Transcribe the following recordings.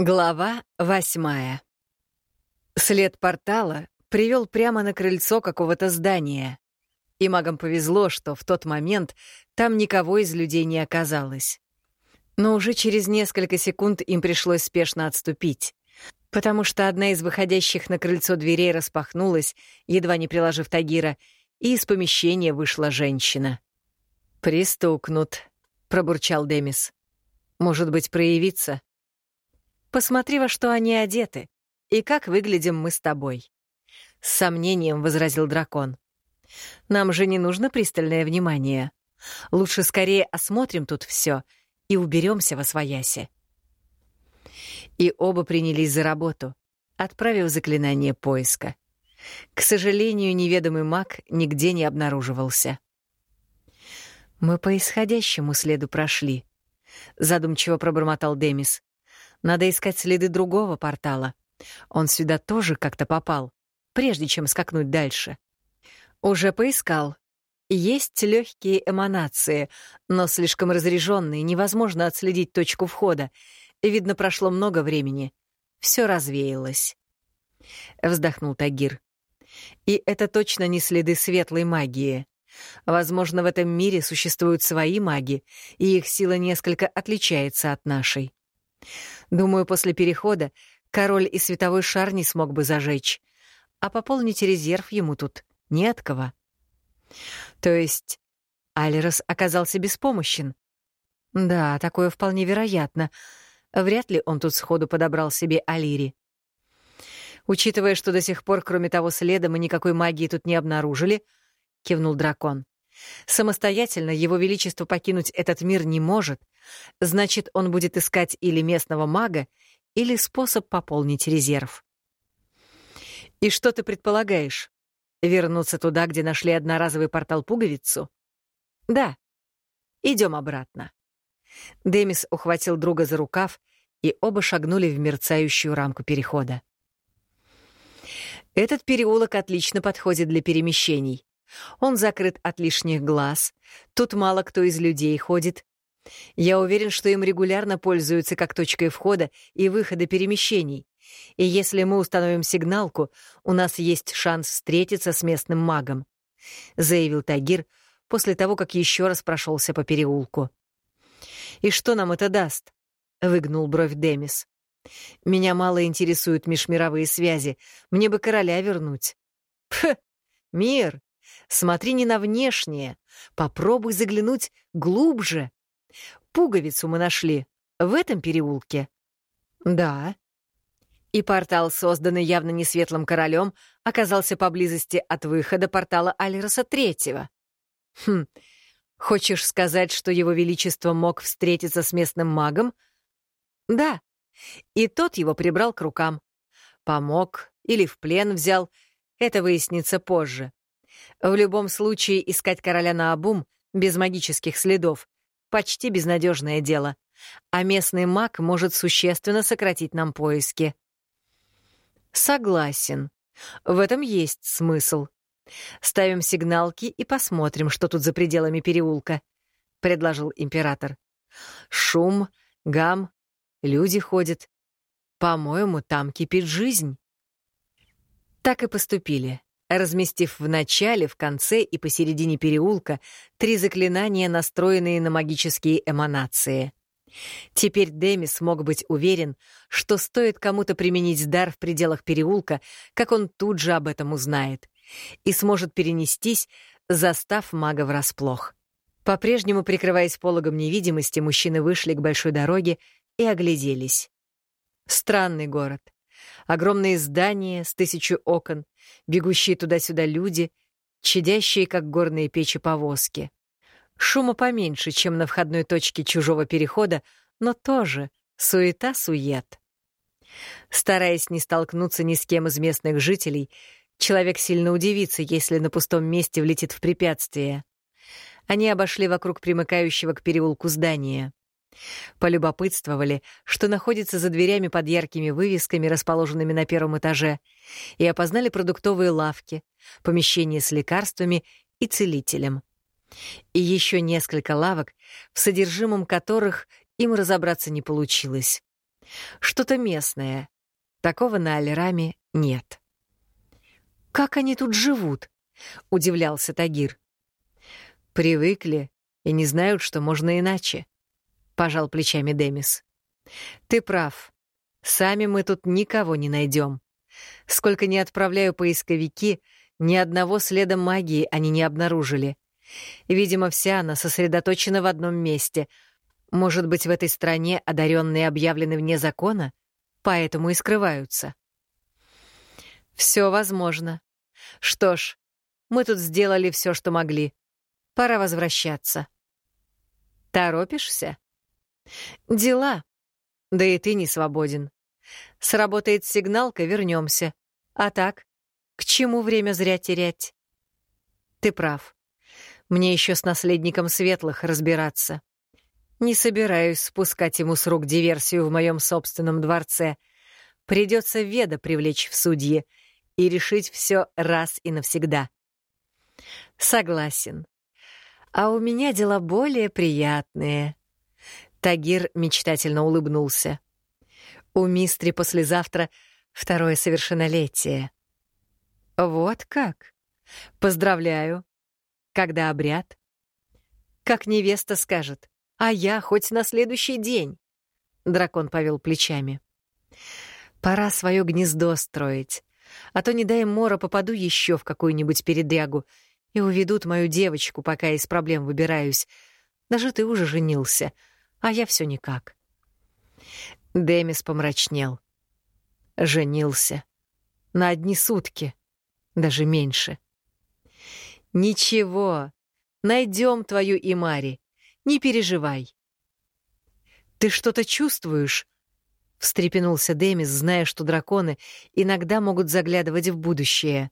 Глава восьмая. След портала привел прямо на крыльцо какого-то здания. И магам повезло, что в тот момент там никого из людей не оказалось. Но уже через несколько секунд им пришлось спешно отступить, потому что одна из выходящих на крыльцо дверей распахнулась, едва не приложив Тагира, и из помещения вышла женщина. «Пристукнут», — пробурчал Демис. «Может быть, проявиться?» Посмотри, во что они одеты, и как выглядим мы с тобой. С сомнением возразил дракон. Нам же не нужно пристальное внимание. Лучше скорее осмотрим тут все и уберемся во своясе. И оба принялись за работу, отправив заклинание поиска. К сожалению, неведомый маг нигде не обнаруживался. «Мы по исходящему следу прошли», — задумчиво пробормотал Демис. Надо искать следы другого портала. Он сюда тоже как-то попал, прежде чем скакнуть дальше. Уже поискал. Есть легкие эманации, но слишком разряженные, невозможно отследить точку входа. Видно, прошло много времени. Все развеялось. Вздохнул Тагир. И это точно не следы светлой магии. Возможно, в этом мире существуют свои маги, и их сила несколько отличается от нашей. Думаю, после перехода король и световой шар не смог бы зажечь, а пополнить резерв ему тут не от кого. То есть Алирос оказался беспомощен? Да, такое вполне вероятно. Вряд ли он тут сходу подобрал себе Алири. Учитывая, что до сих пор, кроме того следа, мы никакой магии тут не обнаружили, — кивнул дракон. Самостоятельно его величество покинуть этот мир не может, значит, он будет искать или местного мага, или способ пополнить резерв. И что ты предполагаешь? Вернуться туда, где нашли одноразовый портал-пуговицу? Да. Идем обратно. Демис ухватил друга за рукав, и оба шагнули в мерцающую рамку перехода. Этот переулок отлично подходит для перемещений. Он закрыт от лишних глаз, тут мало кто из людей ходит. Я уверен, что им регулярно пользуются как точкой входа и выхода перемещений. И если мы установим сигналку, у нас есть шанс встретиться с местным магом», — заявил Тагир после того, как еще раз прошелся по переулку. «И что нам это даст?» — выгнул бровь Демис. «Меня мало интересуют межмировые связи. Мне бы короля вернуть». «Пх, мир!» Смотри не на внешнее, попробуй заглянуть глубже. Пуговицу мы нашли в этом переулке. Да. И портал, созданный явно не светлым королем, оказался поблизости от выхода портала Алироса Третьего. Хм, хочешь сказать, что его величество мог встретиться с местным магом? Да. И тот его прибрал к рукам. Помог или в плен взял, это выяснится позже. В любом случае искать короля на обум без магических следов — почти безнадежное дело, а местный маг может существенно сократить нам поиски. Согласен. В этом есть смысл. Ставим сигналки и посмотрим, что тут за пределами переулка, — предложил император. Шум, гам, люди ходят. По-моему, там кипит жизнь. Так и поступили разместив в начале, в конце и посередине переулка три заклинания, настроенные на магические эманации. Теперь Дэми смог быть уверен, что стоит кому-то применить дар в пределах переулка, как он тут же об этом узнает, и сможет перенестись, застав мага врасплох. По-прежнему прикрываясь пологом невидимости, мужчины вышли к большой дороге и огляделись. Странный город — Огромные здания с тысячу окон, бегущие туда-сюда люди, чадящие, как горные печи повозки. Шума поменьше, чем на входной точке чужого перехода, но тоже суета-сует. Стараясь не столкнуться ни с кем из местных жителей, человек сильно удивится, если на пустом месте влетит в препятствие. Они обошли вокруг примыкающего к переулку здания. Полюбопытствовали, что находится за дверями под яркими вывесками, расположенными на первом этаже, и опознали продуктовые лавки, помещения с лекарствами и целителем. И еще несколько лавок, в содержимом которых им разобраться не получилось. Что-то местное. Такого на Алираме нет. «Как они тут живут?» — удивлялся Тагир. «Привыкли и не знают, что можно иначе», — пожал плечами Демис. «Ты прав. Сами мы тут никого не найдем. Сколько не отправляю поисковики, ни одного следа магии они не обнаружили. Видимо, вся она сосредоточена в одном месте. Может быть, в этой стране одаренные объявлены вне закона, поэтому и скрываются. Все возможно. Что ж, мы тут сделали все, что могли. Пора возвращаться. Торопишься? Дела. Да и ты не свободен. Сработает сигналка, вернемся. А так, к чему время зря терять? Ты прав. Мне еще с наследником светлых разбираться. Не собираюсь спускать ему с рук диверсию в моем собственном дворце. Придется Веда привлечь в судьи и решить все раз и навсегда. Согласен. А у меня дела более приятные. Тагир мечтательно улыбнулся. У мистри послезавтра второе совершеннолетие. Вот как? Поздравляю. Когда обряд? Как невеста скажет. А я хоть на следующий день. Дракон повел плечами. Пора свое гнездо строить. А то, не дай Мора, попаду еще в какую-нибудь передрягу и уведут мою девочку, пока из проблем выбираюсь. Даже ты уже женился, а я все никак. Демис помрачнел. Женился. На одни сутки. Даже меньше. «Ничего, найдем твою Имари. Не переживай». «Ты что-то чувствуешь?» — встрепенулся Демис, зная, что драконы иногда могут заглядывать в будущее.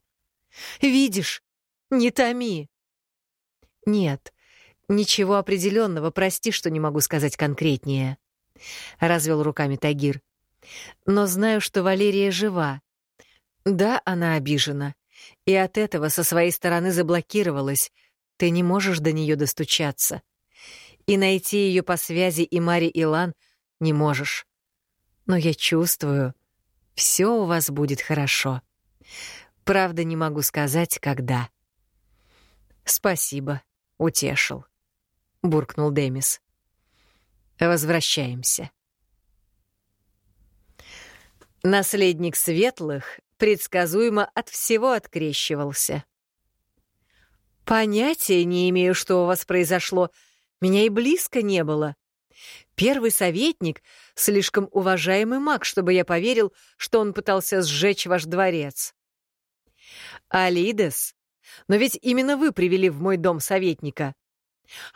«Видишь? Не томи!» «Нет, ничего определенного, прости, что не могу сказать конкретнее», — развел руками Тагир. «Но знаю, что Валерия жива. Да, она обижена, и от этого со своей стороны заблокировалась. Ты не можешь до нее достучаться. И найти ее по связи и Мари Илан не можешь. Но я чувствую, все у вас будет хорошо. Правда, не могу сказать, когда. Спасибо, утешил, буркнул Демис. Возвращаемся. Наследник светлых предсказуемо от всего открещивался. «Понятия не имею, что у вас произошло. Меня и близко не было. Первый советник — слишком уважаемый маг, чтобы я поверил, что он пытался сжечь ваш дворец. Алидес, но ведь именно вы привели в мой дом советника.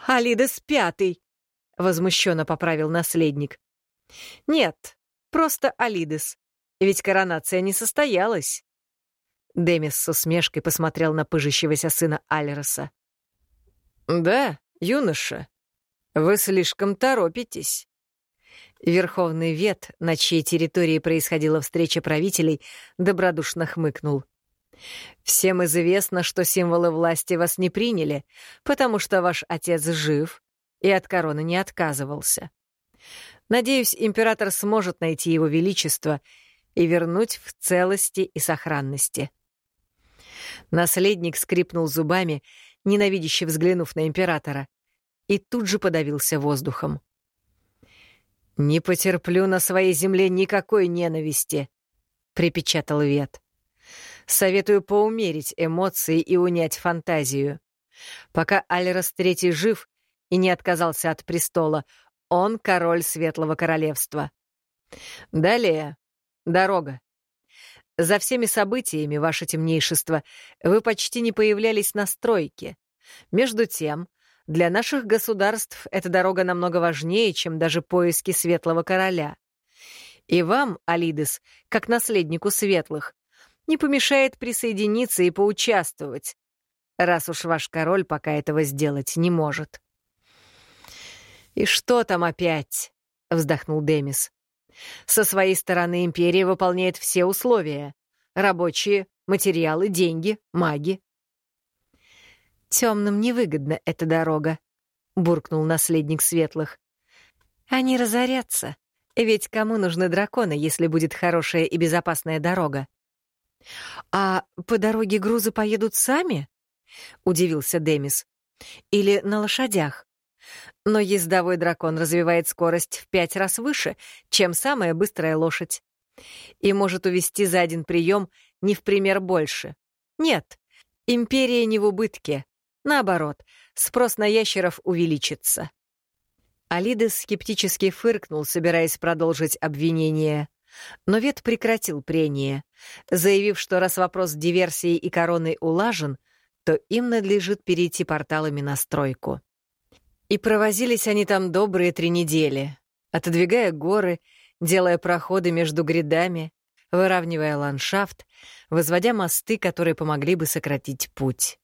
Алидес пятый, — возмущенно поправил наследник. Нет, просто Алидес. Ведь коронация не состоялась. Демис с усмешкой посмотрел на пыжащегося сына Альроса. «Да, юноша, вы слишком торопитесь». Верховный Вет, на чьей территории происходила встреча правителей, добродушно хмыкнул. «Всем известно, что символы власти вас не приняли, потому что ваш отец жив и от короны не отказывался. Надеюсь, император сможет найти его величество и вернуть в целости и сохранности. Наследник скрипнул зубами, ненавидяще взглянув на императора, и тут же подавился воздухом. «Не потерплю на своей земле никакой ненависти», — припечатал Вет. «Советую поумерить эмоции и унять фантазию. Пока Альрос Третий жив и не отказался от престола, он король Светлого Королевства. Далее Дорога. За всеми событиями, ваше темнейшество, вы почти не появлялись на стройке. Между тем, для наших государств эта дорога намного важнее, чем даже поиски Светлого Короля. И вам, Алидес, как наследнику Светлых, не помешает присоединиться и поучаствовать, раз уж ваш король пока этого сделать не может. «И что там опять?» — вздохнул Демис. Со своей стороны империя выполняет все условия. Рабочие, материалы, деньги, маги. Темным невыгодна эта дорога», — буркнул наследник светлых. «Они разорятся, Ведь кому нужны драконы, если будет хорошая и безопасная дорога? А по дороге грузы поедут сами? Удивился Демис. Или на лошадях? Но ездовой дракон развивает скорость в пять раз выше, чем самая быстрая лошадь. И может увести за один прием не в пример больше. Нет, империя не в убытке. Наоборот, спрос на ящеров увеличится. Алидес скептически фыркнул, собираясь продолжить обвинение. Но Вет прекратил прение, заявив, что раз вопрос диверсии и короны улажен, то им надлежит перейти порталами на стройку. И провозились они там добрые три недели, отодвигая горы, делая проходы между грядами, выравнивая ландшафт, возводя мосты, которые помогли бы сократить путь.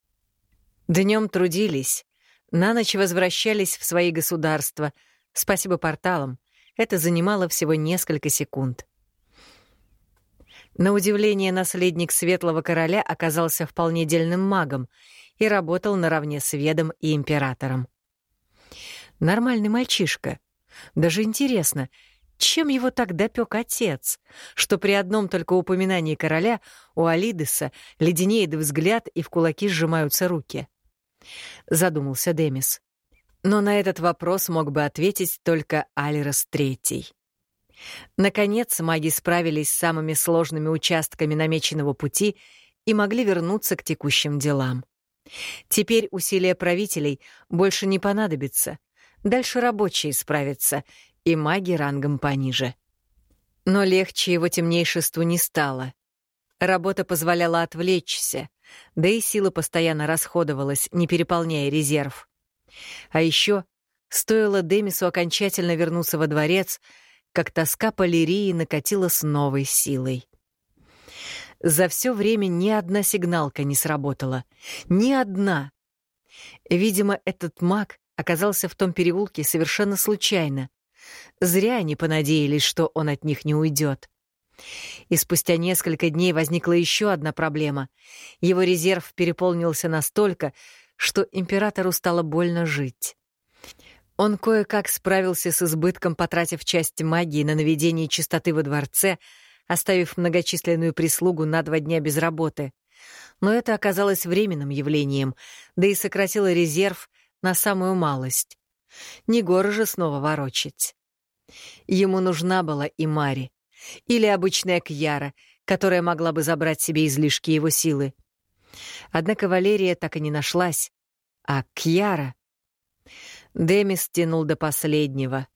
Днем трудились, на ночь возвращались в свои государства. Спасибо порталам. Это занимало всего несколько секунд. На удивление, наследник Светлого Короля оказался вполне дельным магом и работал наравне с Ведом и Императором. Нормальный мальчишка. Даже интересно, чем его так допек отец, что при одном только упоминании короля у Алидеса леденеет взгляд и в кулаки сжимаются руки. Задумался Демис. Но на этот вопрос мог бы ответить только Алирос Третий. Наконец маги справились с самыми сложными участками намеченного пути и могли вернуться к текущим делам. Теперь усилия правителей больше не понадобится. Дальше рабочие справятся, и маги рангом пониже. Но легче его темнейшеству не стало. Работа позволяла отвлечься, да и сила постоянно расходовалась, не переполняя резерв. А еще стоило Демису окончательно вернуться во дворец, как тоска по Лирии накатила с новой силой. За все время ни одна сигналка не сработала. Ни одна. Видимо, этот маг оказался в том переулке совершенно случайно. Зря они понадеялись, что он от них не уйдет. И спустя несколько дней возникла еще одна проблема. Его резерв переполнился настолько, что императору стало больно жить. Он кое-как справился с избытком, потратив часть магии на наведение чистоты во дворце, оставив многочисленную прислугу на два дня без работы. Но это оказалось временным явлением, да и сократило резерв на самую малость. Не горы же снова ворочать. Ему нужна была и Мари, или обычная Кьяра, которая могла бы забрать себе излишки его силы. Однако Валерия так и не нашлась, а Кьяра... Демис тянул до последнего.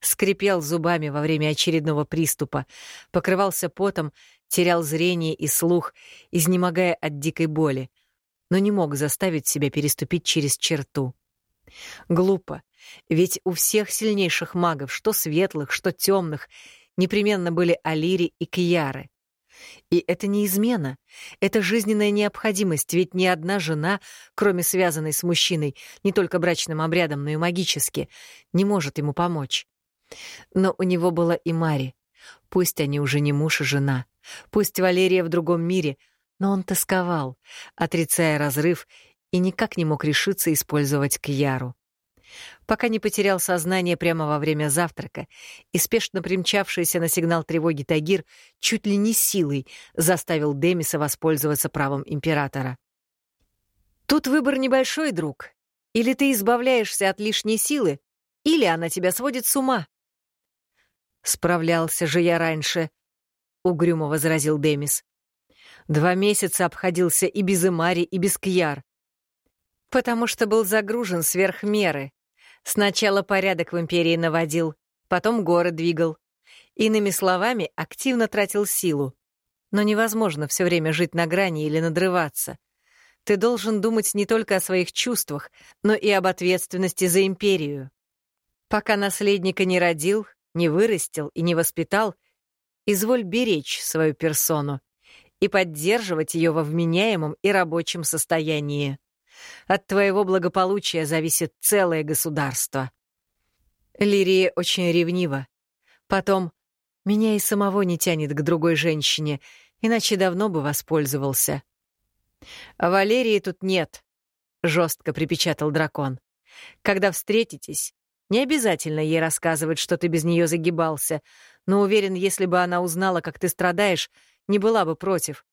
Скрипел зубами во время очередного приступа, покрывался потом, терял зрение и слух, изнемогая от дикой боли, но не мог заставить себя переступить через черту. Глупо, ведь у всех сильнейших магов, что светлых, что темных, непременно были Алири и Кьяры. И это не измена, это жизненная необходимость, ведь ни одна жена, кроме связанной с мужчиной, не только брачным обрядом, но и магически, не может ему помочь. Но у него была и Мари. Пусть они уже не муж и жена, пусть Валерия в другом мире, но он тосковал, отрицая разрыв, и никак не мог решиться использовать Кьяру пока не потерял сознание прямо во время завтрака, и спешно примчавшийся на сигнал тревоги Тагир чуть ли не силой заставил Демиса воспользоваться правом императора. «Тут выбор небольшой, друг. Или ты избавляешься от лишней силы, или она тебя сводит с ума». «Справлялся же я раньше», — угрюмо возразил Демис. «Два месяца обходился и без Имари, и без Кьяр. Потому что был загружен сверх меры. Сначала порядок в империи наводил, потом горы двигал. Иными словами, активно тратил силу. Но невозможно все время жить на грани или надрываться. Ты должен думать не только о своих чувствах, но и об ответственности за империю. Пока наследника не родил, не вырастил и не воспитал, изволь беречь свою персону и поддерживать ее во вменяемом и рабочем состоянии. От твоего благополучия зависит целое государство. Лирия очень ревнива. Потом, меня и самого не тянет к другой женщине, иначе давно бы воспользовался. Валерии тут нет, — жестко припечатал дракон. Когда встретитесь, не обязательно ей рассказывать, что ты без нее загибался, но уверен, если бы она узнала, как ты страдаешь, не была бы против.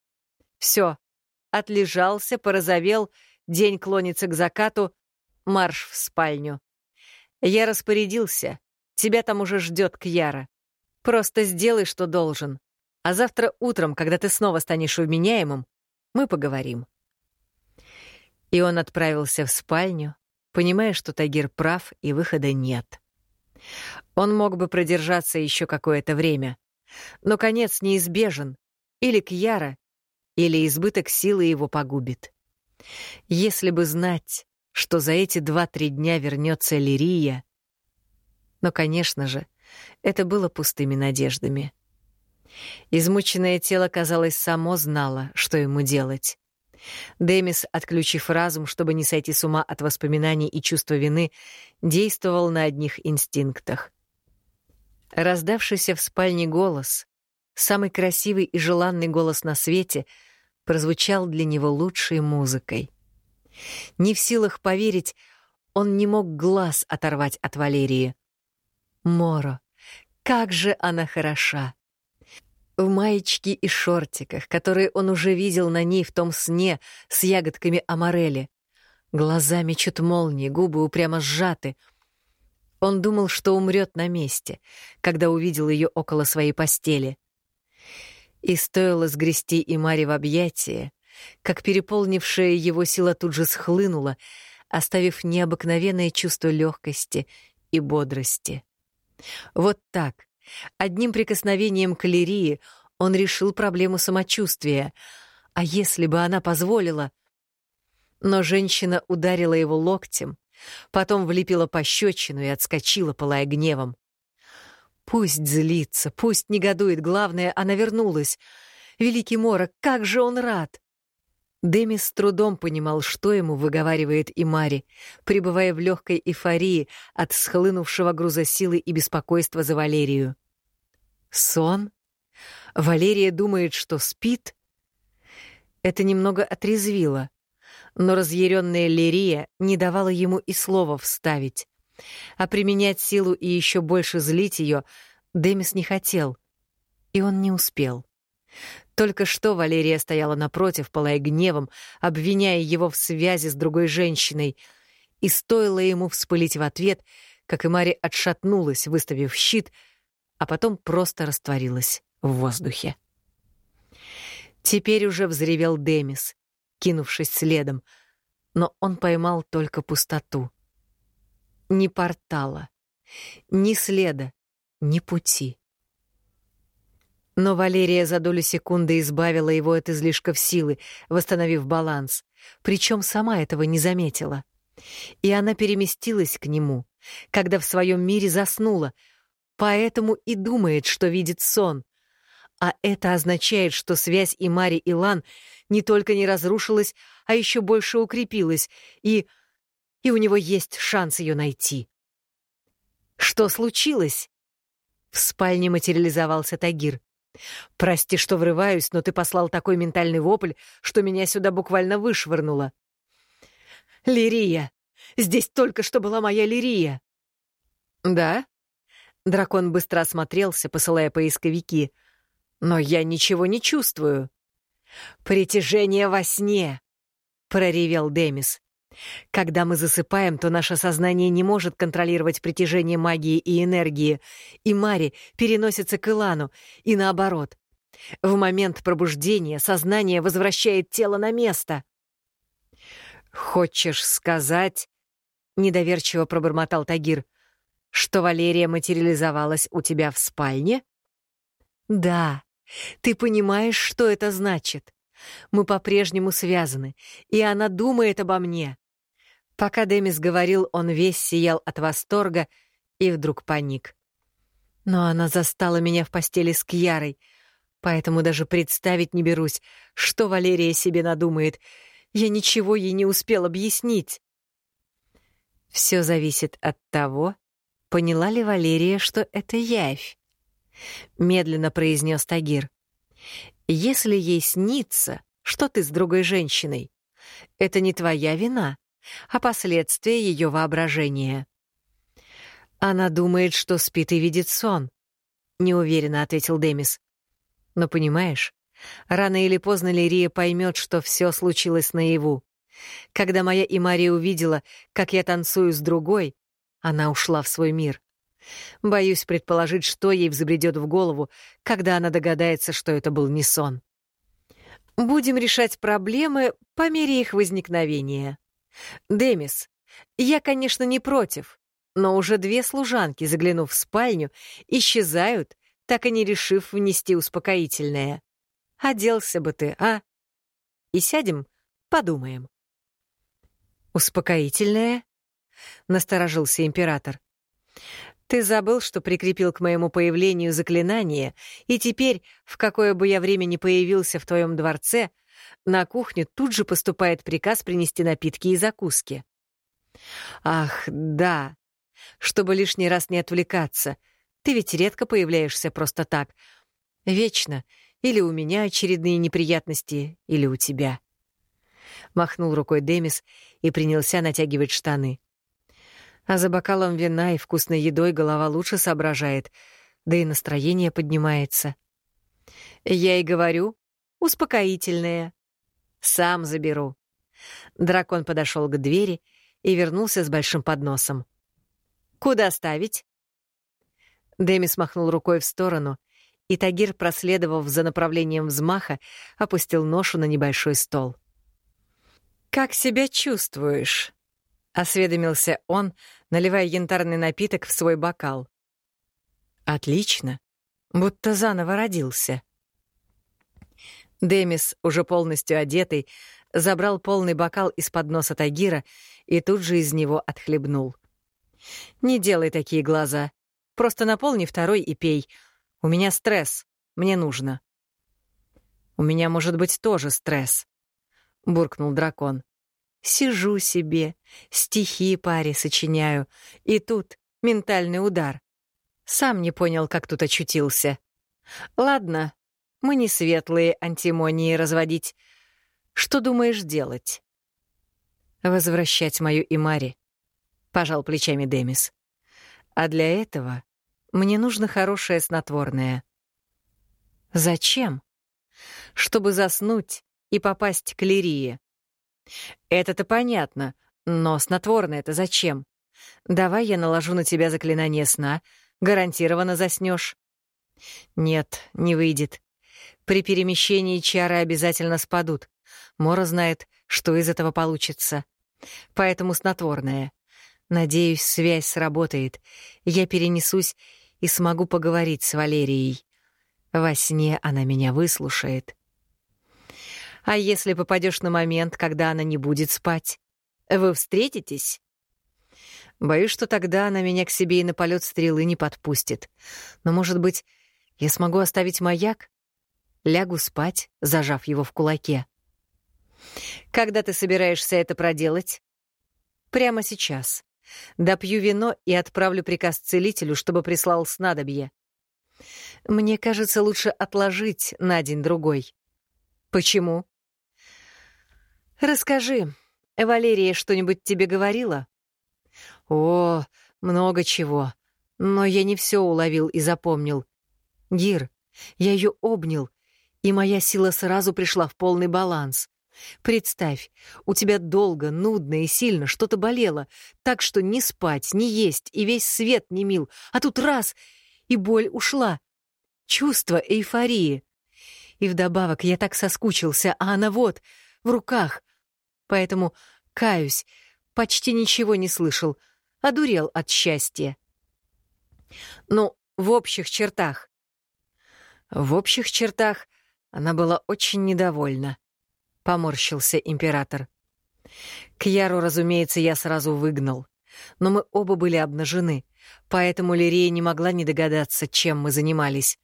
Все, отлежался, порозовел, день клонится к закату, марш в спальню. Я распорядился, тебя там уже ждет Кьяра. Просто сделай, что должен. А завтра утром, когда ты снова станешь вменяемым, мы поговорим. И он отправился в спальню, понимая, что Тагир прав и выхода нет. Он мог бы продержаться еще какое-то время, но конец неизбежен. Или Кьяра, или избыток силы его погубит. Если бы знать, что за эти два-три дня вернется Лирия... Но, конечно же, это было пустыми надеждами. Измученное тело, казалось, само знало, что ему делать. Демис, отключив разум, чтобы не сойти с ума от воспоминаний и чувства вины, действовал на одних инстинктах. Раздавшийся в спальне голос, самый красивый и желанный голос на свете, прозвучал для него лучшей музыкой. Не в силах поверить, он не мог глаз оторвать от Валерии. Моро, как же она хороша! В маечке и шортиках, которые он уже видел на ней в том сне с ягодками аморели. Глаза мечут молнии, губы упрямо сжаты. Он думал, что умрет на месте, когда увидел ее около своей постели. И стоило сгрести и Маре в объятия, как переполнившая его сила тут же схлынула, оставив необыкновенное чувство легкости и бодрости. Вот так, Одним прикосновением к Лирии он решил проблему самочувствия. А если бы она позволила? Но женщина ударила его локтем, потом влепила пощечину и отскочила, пылая гневом. Пусть злится, пусть негодует, главное, она вернулась. Великий Мора, как же он рад! Демис с трудом понимал, что ему выговаривает Имари, пребывая в легкой эйфории от схлынувшего груза силы и беспокойства за Валерию. Сон? Валерия думает, что спит? Это немного отрезвило, но разъяренная Лирия не давала ему и слова вставить. А применять силу и еще больше злить ее Демис не хотел, и он не успел. Только что Валерия стояла напротив, пылая гневом, обвиняя его в связи с другой женщиной, и стоило ему вспылить в ответ, как и Мари отшатнулась, выставив щит, а потом просто растворилась в воздухе. Теперь уже взревел Демис, кинувшись следом, но он поймал только пустоту. Ни портала, ни следа, ни пути. Но Валерия за долю секунды избавила его от излишков силы, восстановив баланс, причем сама этого не заметила. И она переместилась к нему, когда в своем мире заснула, поэтому и думает, что видит сон. А это означает, что связь и Мари и Лан не только не разрушилась, а еще больше укрепилась, и... и у него есть шанс ее найти. Что случилось? В спальне материализовался Тагир. Прости, что врываюсь, но ты послал такой ментальный вопль, что меня сюда буквально вышвырнуло. Лирия! Здесь только что была моя Лирия. Да? Дракон быстро осмотрелся, посылая поисковики. Но я ничего не чувствую. Притяжение во сне, проревел Демис. Когда мы засыпаем, то наше сознание не может контролировать притяжение магии и энергии, и Мари переносится к Илану, и наоборот. В момент пробуждения сознание возвращает тело на место. «Хочешь сказать...» — недоверчиво пробормотал Тагир. «Что Валерия материализовалась у тебя в спальне?» «Да. Ты понимаешь, что это значит?» Мы по-прежнему связаны, и она думает обо мне. Пока Демис говорил, он весь сиял от восторга и вдруг паник. Но она застала меня в постели с Кьярой, поэтому даже представить не берусь, что Валерия себе надумает. Я ничего ей не успел объяснить. Все зависит от того, поняла ли Валерия, что это явь. Медленно произнес Тагир. Если ей снится, что ты с другой женщиной, это не твоя вина, а последствия ее воображения. Она думает, что спит и видит сон. — неуверенно ответил Демис. «Но понимаешь, рано или поздно Лирия поймет, что все случилось наяву. Когда моя Имария увидела, как я танцую с другой, она ушла в свой мир. Боюсь предположить, что ей взбредет в голову, когда она догадается, что это был не сон. Будем решать проблемы по мере их возникновения. Демис, я, конечно, не против, но уже две служанки, заглянув в спальню, исчезают, так и не решив внести успокоительное. Оделся бы ты, а? И сядем, подумаем. Успокоительное? Насторожился император. Ты забыл, что прикрепил к моему появлению заклинание, и теперь, в какое бы я время ни появился в твоем дворце, на кухню тут же поступает приказ принести напитки и закуски. Ах, да, чтобы лишний раз не отвлекаться. Ты ведь редко появляешься просто так. Вечно. Или у меня очередные неприятности, или у тебя. Махнул рукой Демис и принялся натягивать штаны. А за бокалом вина и вкусной едой голова лучше соображает, да и настроение поднимается. Я и говорю, успокоительное. Сам заберу. Дракон подошел к двери и вернулся с большим подносом. «Куда ставить?» Демис махнул рукой в сторону, и Тагир, проследовав за направлением взмаха, опустил ношу на небольшой стол. «Как себя чувствуешь?» — осведомился он, наливая янтарный напиток в свой бокал. «Отлично. Будто заново родился». Демис, уже полностью одетый, забрал полный бокал из-под носа Тагира и тут же из него отхлебнул. «Не делай такие глаза. Просто наполни второй и пей. У меня стресс. Мне нужно». «У меня может быть тоже стресс», — буркнул дракон. «Сижу себе, стихи паре сочиняю, и тут ментальный удар. Сам не понял, как тут очутился. Ладно, мы не светлые антимонии разводить. Что думаешь делать?» «Возвращать мою Имари», — пожал плечами Демис. «А для этого мне нужно хорошее снотворное». «Зачем?» «Чтобы заснуть и попасть к Лирии». «Это-то понятно, но снотворное это зачем? Давай я наложу на тебя заклинание сна, гарантированно заснешь. «Нет, не выйдет. При перемещении чары обязательно спадут. Мора знает, что из этого получится. Поэтому снотворное. Надеюсь, связь сработает. Я перенесусь и смогу поговорить с Валерией. Во сне она меня выслушает. А если попадешь на момент, когда она не будет спать? Вы встретитесь? Боюсь, что тогда она меня к себе и на полет стрелы не подпустит. Но, может быть, я смогу оставить маяк? Лягу спать, зажав его в кулаке. Когда ты собираешься это проделать? Прямо сейчас. Допью вино и отправлю приказ целителю, чтобы прислал снадобье. Мне кажется, лучше отложить на день-другой. Почему? Расскажи, Валерия что-нибудь тебе говорила? О, много чего. Но я не все уловил и запомнил. Гир, я ее обнял, и моя сила сразу пришла в полный баланс. Представь, у тебя долго, нудно и сильно что-то болело, так что ни спать, ни есть, и весь свет не мил, а тут раз — и боль ушла. Чувство эйфории. И вдобавок я так соскучился, а она вот, в руках. Поэтому, каюсь, почти ничего не слышал, одурел от счастья. Ну, в общих чертах. В общих чертах она была очень недовольна поморщился император. Кьяру, разумеется, я сразу выгнал. Но мы оба были обнажены, поэтому Лирия не могла не догадаться, чем мы занимались.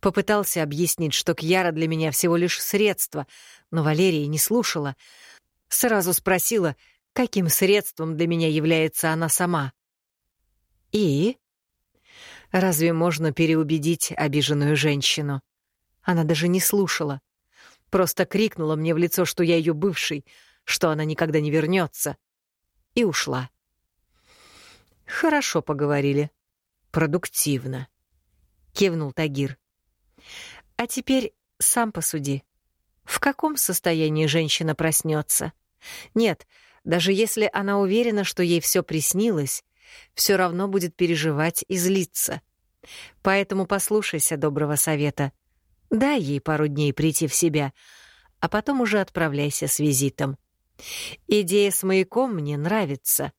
Попытался объяснить, что Кьяра для меня всего лишь средство, но Валерия не слушала. Сразу спросила, каким средством для меня является она сама. И? Разве можно переубедить обиженную женщину? Она даже не слушала. Просто крикнула мне в лицо, что я ее бывший, что она никогда не вернется, и ушла. Хорошо поговорили. Продуктивно. — кивнул Тагир. «А теперь сам посуди. В каком состоянии женщина проснется? Нет, даже если она уверена, что ей все приснилось, все равно будет переживать и злиться. Поэтому послушайся доброго совета. Дай ей пару дней прийти в себя, а потом уже отправляйся с визитом. Идея с маяком мне нравится.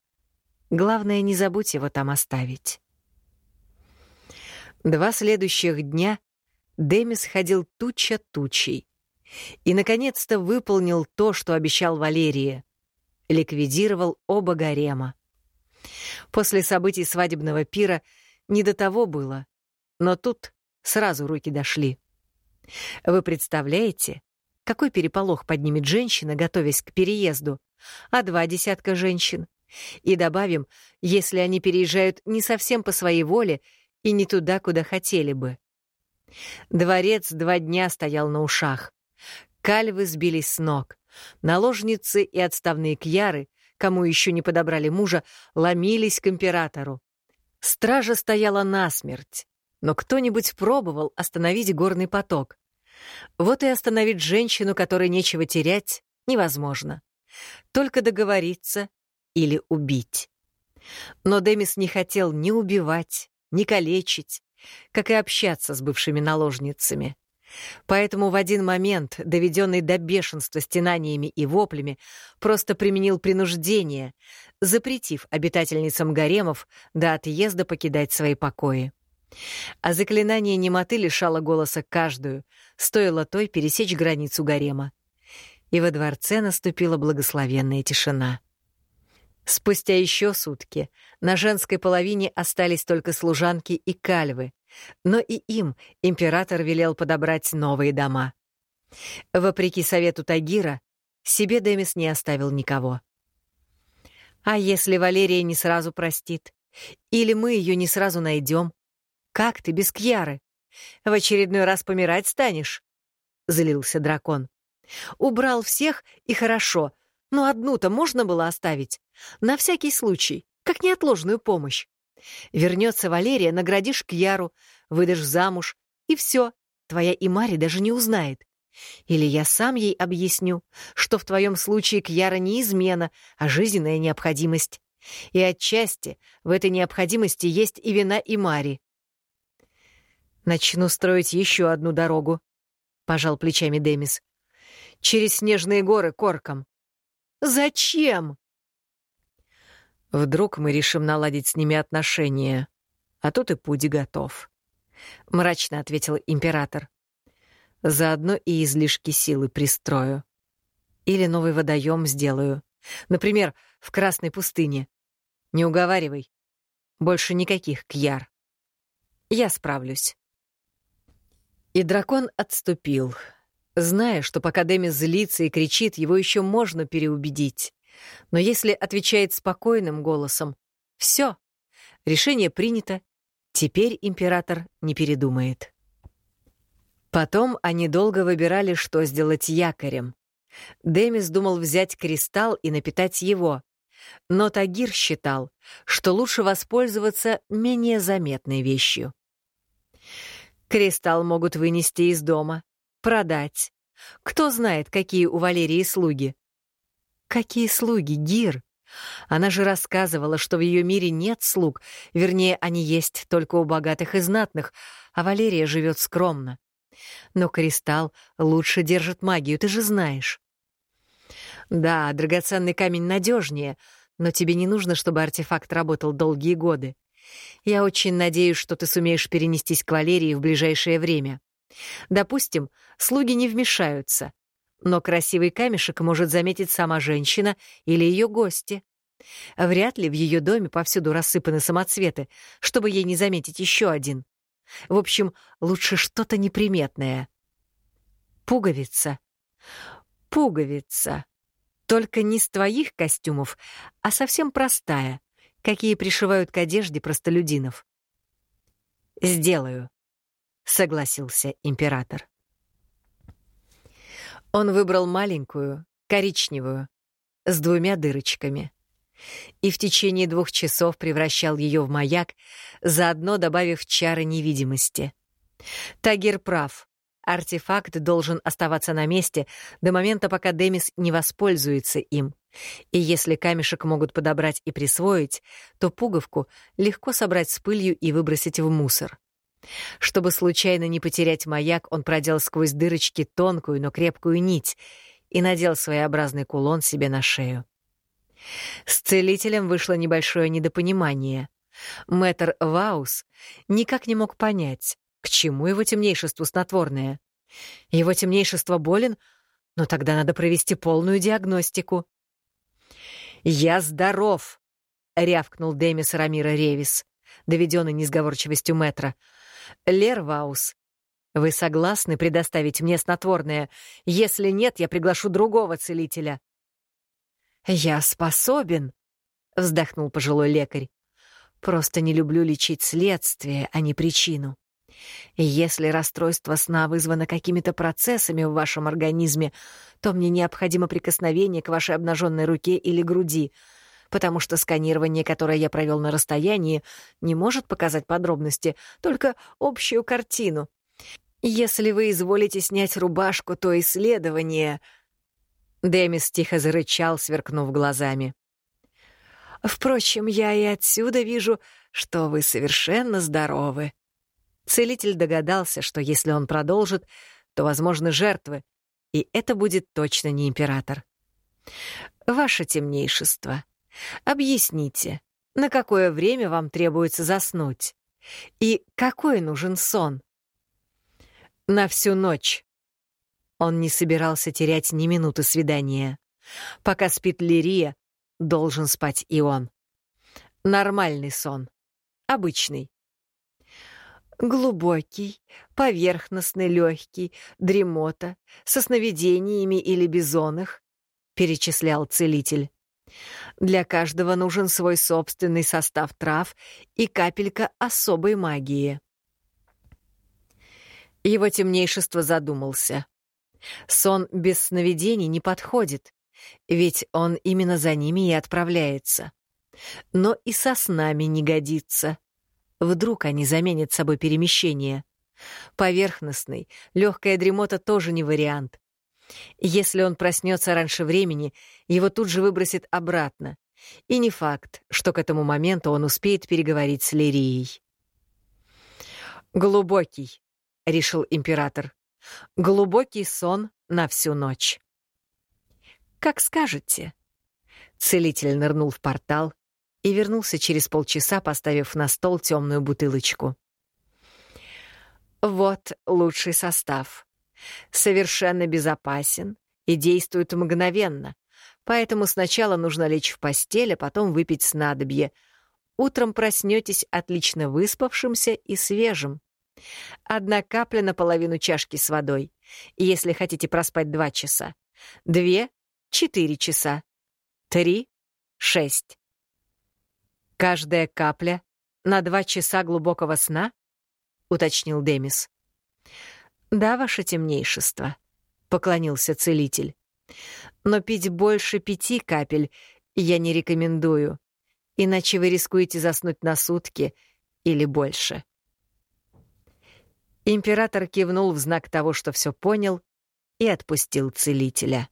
Главное, не забудь его там оставить. Два следующих дня Демис ходил туча тучей и, наконец-то, выполнил то, что обещал Валерии. Ликвидировал оба гарема. После событий свадебного пира не до того было, но тут сразу руки дошли. Вы представляете, какой переполох поднимет женщина, готовясь к переезду? А два десятка женщин. И добавим, если они переезжают не совсем по своей воле и не туда, куда хотели бы. Дворец два дня стоял на ушах. Кальвы сбились с ног. Наложницы и отставные кьяры, кому еще не подобрали мужа, ломились к императору. Стража стояла насмерть, но кто-нибудь пробовал остановить горный поток. Вот и остановить женщину, которой нечего терять, невозможно. Только договориться или убить. Но Демис не хотел ни убивать, ни калечить, как и общаться с бывшими наложницами. Поэтому в один момент, доведенный до бешенства стенаниями и воплями, просто применил принуждение, запретив обитательницам гаремов до отъезда покидать свои покои. А заклинание немоты лишало голоса каждую, стоило той пересечь границу гарема. И во дворце наступила благословенная тишина. Спустя еще сутки на женской половине остались только служанки и кальвы, но и им император велел подобрать новые дома. Вопреки совету Тагира, себе Демис не оставил никого. А если Валерия не сразу простит? Или мы ее не сразу найдем? Как ты без Кьяры? В очередной раз помирать станешь?» — злился дракон. «Убрал всех, и хорошо, но одну-то можно было оставить. На всякий случай, как неотложную помощь. Вернется Валерия, наградишь Кьяру, выдашь замуж, и все, твоя Имари даже не узнает. Или я сам ей объясню, что в твоем случае Кьяра не измена, а жизненная необходимость. И отчасти в этой необходимости есть и вина Имари. «Начну строить еще одну дорогу», — пожал плечами Демис. «Через снежные горы корком». «Зачем?» «Вдруг мы решим наладить с ними отношения, а тут и путь готов», — мрачно ответил император. «Заодно и излишки силы пристрою. Или новый водоем сделаю. Например, в Красной пустыне. Не уговаривай. Больше никаких кьяр. Я справлюсь». И дракон отступил, зная, что пока Деми злится и кричит, его еще можно переубедить. Но если отвечает спокойным голосом «Все, решение принято, теперь император не передумает». Потом они долго выбирали, что сделать якорем. Демис думал взять кристалл и напитать его, но Тагир считал, что лучше воспользоваться менее заметной вещью. Кристалл могут вынести из дома, продать. Кто знает, какие у Валерии слуги. Какие слуги, Гир? Она же рассказывала, что в ее мире нет слуг, вернее, они есть только у богатых и знатных, а Валерия живет скромно. Но кристалл лучше держит магию, ты же знаешь. Да, драгоценный камень надежнее, но тебе не нужно, чтобы артефакт работал долгие годы. Я очень надеюсь, что ты сумеешь перенестись к Валерии в ближайшее время. Допустим, слуги не вмешаются, но красивый камешек может заметить сама женщина или ее гости. Вряд ли в ее доме повсюду рассыпаны самоцветы, чтобы ей не заметить еще один. В общем, лучше что-то неприметное. Пуговица. Пуговица. Только не с твоих костюмов, а совсем простая, какие пришивают к одежде простолюдинов. «Сделаю», — согласился император. Он выбрал маленькую, коричневую, с двумя дырочками. И в течение двух часов превращал ее в маяк, заодно добавив чары невидимости. Тагир прав. Артефакт должен оставаться на месте до момента, пока Демис не воспользуется им. И если камешек могут подобрать и присвоить, то пуговку легко собрать с пылью и выбросить в мусор. Чтобы случайно не потерять маяк, он продел сквозь дырочки тонкую, но крепкую нить и надел своеобразный кулон себе на шею. С целителем вышло небольшое недопонимание. Мэтр Ваус никак не мог понять, к чему его темнейшеству снотворное. Его темнейшество болен, но тогда надо провести полную диагностику. «Я здоров!» — рявкнул Демис Рамира Ревис, доведенный несговорчивостью метра. «Лер Ваус, вы согласны предоставить мне снотворное? Если нет, я приглашу другого целителя». «Я способен», — вздохнул пожилой лекарь. «Просто не люблю лечить следствие, а не причину. Если расстройство сна вызвано какими-то процессами в вашем организме, то мне необходимо прикосновение к вашей обнаженной руке или груди, потому что сканирование, которое я провел на расстоянии, не может показать подробности, только общую картину. Если вы изволите снять рубашку, то исследование... Демис тихо зарычал, сверкнув глазами. «Впрочем, я и отсюда вижу, что вы совершенно здоровы». Целитель догадался, что если он продолжит, то возможны жертвы, и это будет точно не император. «Ваше темнейшество, объясните, на какое время вам требуется заснуть? И какой нужен сон?» «На всю ночь». Он не собирался терять ни минуты свидания. Пока спит Лирия, должен спать и он. Нормальный сон. Обычный. Глубокий, поверхностный, легкий, дремота, со сновидениями или бизонах, перечислял целитель. Для каждого нужен свой собственный состав трав и капелька особой магии. Его темнейшество задумался. Сон без сновидений не подходит, ведь он именно за ними и отправляется. Но и со снами не годится. Вдруг они заменят собой перемещение. Поверхностный, легкая дремота тоже не вариант. Если он проснется раньше времени, его тут же выбросит обратно. И не факт, что к этому моменту он успеет переговорить с Лирией. «Глубокий», — решил император. «Глубокий сон на всю ночь». «Как скажете». Целитель нырнул в портал, и вернулся через полчаса, поставив на стол темную бутылочку. Вот лучший состав. Совершенно безопасен и действует мгновенно, поэтому сначала нужно лечь в постель, а потом выпить снадобье. Утром проснетесь отлично выспавшимся и свежим. Одна капля на половину чашки с водой, если хотите проспать два часа. Две — четыре часа. Три — шесть. «Каждая капля на два часа глубокого сна?» — уточнил Демис. «Да, ваше темнейшество», — поклонился целитель. «Но пить больше пяти капель я не рекомендую, иначе вы рискуете заснуть на сутки или больше». Император кивнул в знак того, что все понял, и отпустил целителя.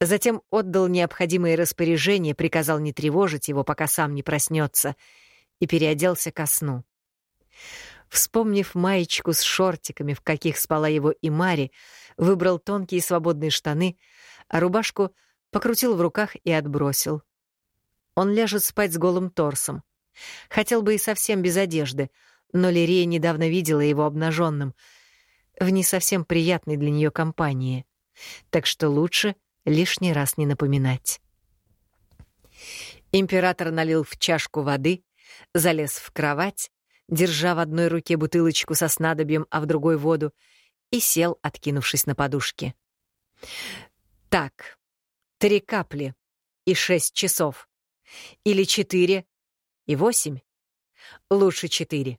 Затем отдал необходимые распоряжения, приказал не тревожить его, пока сам не проснется, и переоделся ко сну. Вспомнив маечку с шортиками, в каких спала его и Мари, выбрал тонкие свободные штаны, а рубашку покрутил в руках и отбросил. Он ляжет спать с голым торсом. Хотел бы и совсем без одежды, но Лирия недавно видела его обнаженным, в не совсем приятной для нее компании. Так что лучше — лишний раз не напоминать. Император налил в чашку воды, залез в кровать, держа в одной руке бутылочку со снадобьем, а в другой — воду, и сел, откинувшись на подушке. Так, три капли и шесть часов. Или четыре и восемь. Лучше четыре.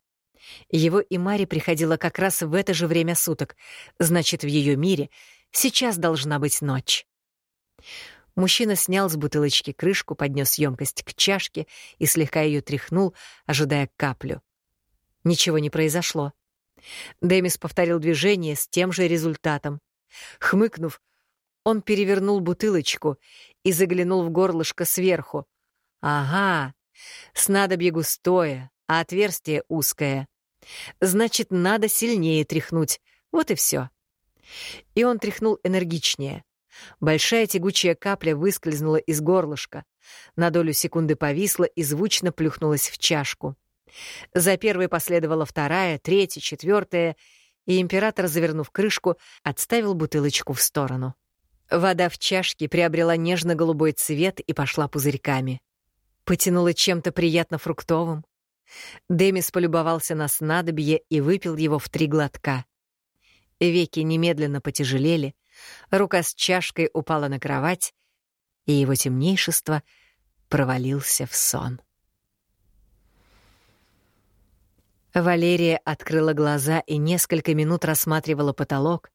Его и Маре приходило как раз в это же время суток, значит, в ее мире сейчас должна быть ночь. Мужчина снял с бутылочки крышку, поднес емкость к чашке и слегка ее тряхнул, ожидая каплю. Ничего не произошло. Демис повторил движение с тем же результатом. Хмыкнув, он перевернул бутылочку и заглянул в горлышко сверху. «Ага, снадобье густое, а отверстие узкое. Значит, надо сильнее тряхнуть. Вот и все. И он тряхнул энергичнее. Большая тягучая капля выскользнула из горлышка, на долю секунды повисла и звучно плюхнулась в чашку. За первой последовала вторая, третья, четвертая, и император, завернув крышку, отставил бутылочку в сторону. Вода в чашке приобрела нежно-голубой цвет и пошла пузырьками. Потянула чем-то приятно фруктовым. Демис полюбовался на снадобье и выпил его в три глотка. Веки немедленно потяжелели, рука с чашкой упала на кровать, и его темнейшество провалился в сон. Валерия открыла глаза и несколько минут рассматривала потолок,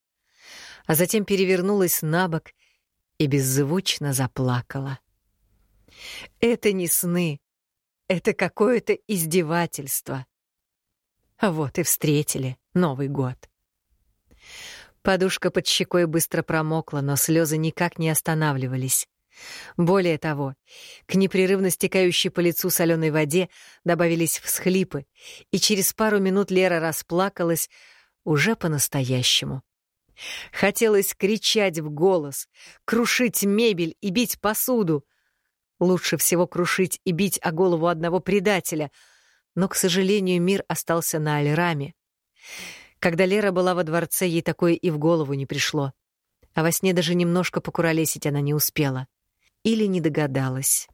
а затем перевернулась на бок и беззвучно заплакала. Это не сны, это какое-то издевательство. Вот и встретили Новый год. Подушка под щекой быстро промокла, но слезы никак не останавливались. Более того, к непрерывно стекающей по лицу соленой воде добавились всхлипы, и через пару минут Лера расплакалась уже по-настоящему. Хотелось кричать в голос, крушить мебель и бить посуду. Лучше всего крушить и бить о голову одного предателя, но, к сожалению, мир остался на Альраме. Когда Лера была во дворце, ей такое и в голову не пришло. А во сне даже немножко покуролесить она не успела или не догадалась.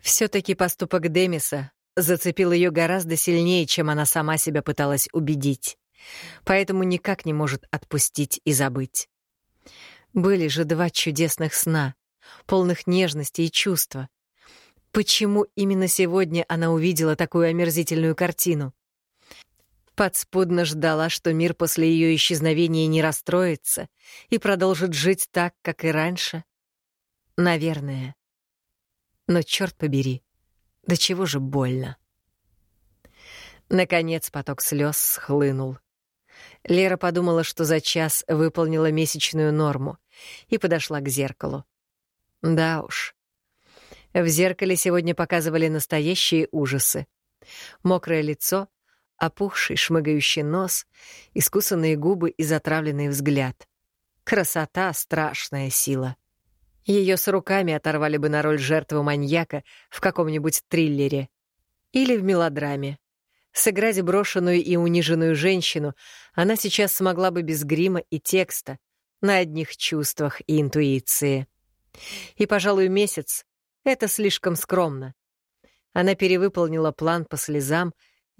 Все-таки поступок Демиса зацепил ее гораздо сильнее, чем она сама себя пыталась убедить. Поэтому никак не может отпустить и забыть. Были же два чудесных сна, полных нежности и чувства. Почему именно сегодня она увидела такую омерзительную картину? Подспудно ждала, что мир после ее исчезновения не расстроится и продолжит жить так, как и раньше. Наверное. Но черт побери, до чего же больно. Наконец поток слез схлынул. Лера подумала, что за час выполнила месячную норму, и подошла к зеркалу. Да уж. В зеркале сегодня показывали настоящие ужасы. Мокрое лицо, опухший, шмыгающий нос, искусанные губы и затравленный взгляд. Красота — страшная сила. Ее с руками оторвали бы на роль жертвы маньяка в каком-нибудь триллере. Или в мелодраме. Сыграть брошенную и униженную женщину она сейчас смогла бы без грима и текста, на одних чувствах и интуиции. И, пожалуй, месяц — это слишком скромно. Она перевыполнила план по слезам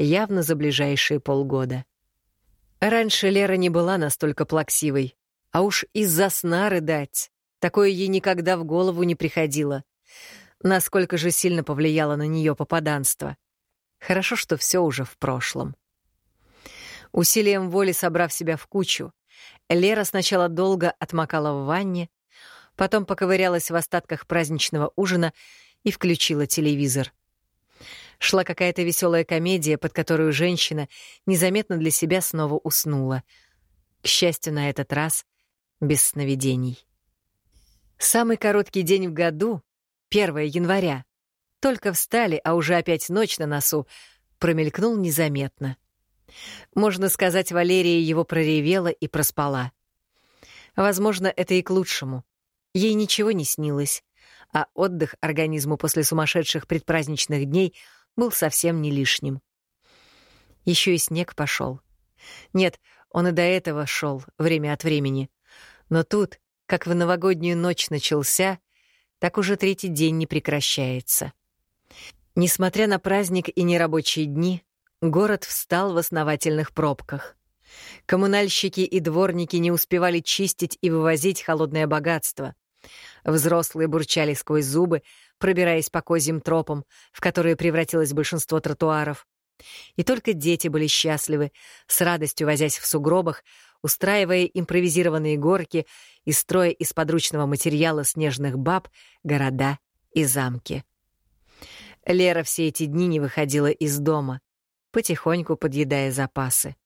явно за ближайшие полгода. Раньше Лера не была настолько плаксивой, а уж из-за сна рыдать. Такое ей никогда в голову не приходило. Насколько же сильно повлияло на нее попаданство. Хорошо, что все уже в прошлом. Усилием воли собрав себя в кучу, Лера сначала долго отмокала в ванне, потом поковырялась в остатках праздничного ужина и включила телевизор. Шла какая-то веселая комедия, под которую женщина незаметно для себя снова уснула. К счастью, на этот раз без сновидений. Самый короткий день в году, 1 января. Только встали, а уже опять ночь на носу, промелькнул незаметно. Можно сказать, Валерия его проревела и проспала. Возможно, это и к лучшему. Ей ничего не снилось, а отдых организму после сумасшедших предпраздничных дней был совсем не лишним. Еще и снег пошел. Нет, он и до этого шел время от времени. Но тут как в новогоднюю ночь начался, так уже третий день не прекращается. Несмотря на праздник и нерабочие дни, город встал в основательных пробках. Коммунальщики и дворники не успевали чистить и вывозить холодное богатство. Взрослые бурчали сквозь зубы, пробираясь по козьим тропам, в которые превратилось большинство тротуаров. И только дети были счастливы, с радостью возясь в сугробах, устраивая импровизированные горки и строя из подручного материала снежных баб города и замки. Лера все эти дни не выходила из дома, потихоньку подъедая запасы.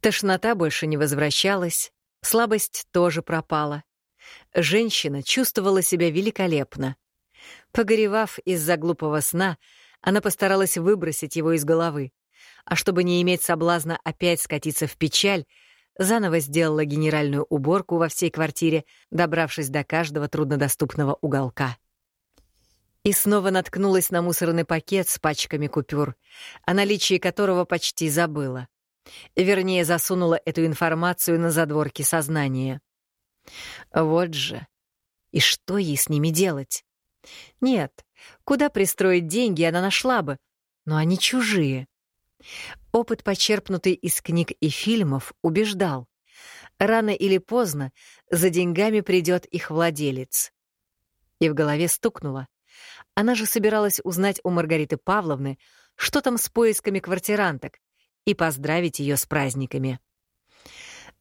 Тошнота больше не возвращалась, слабость тоже пропала. Женщина чувствовала себя великолепно. Погоревав из-за глупого сна, она постаралась выбросить его из головы, а чтобы не иметь соблазна опять скатиться в печаль, заново сделала генеральную уборку во всей квартире, добравшись до каждого труднодоступного уголка. И снова наткнулась на мусорный пакет с пачками купюр, о наличии которого почти забыла. Вернее, засунула эту информацию на задворки сознания. Вот же. И что ей с ними делать? Нет, куда пристроить деньги она нашла бы, но они чужие. Опыт, почерпнутый из книг и фильмов, убеждал. Рано или поздно за деньгами придет их владелец. И в голове стукнуло. Она же собиралась узнать у Маргариты Павловны, что там с поисками квартиранток, и поздравить ее с праздниками.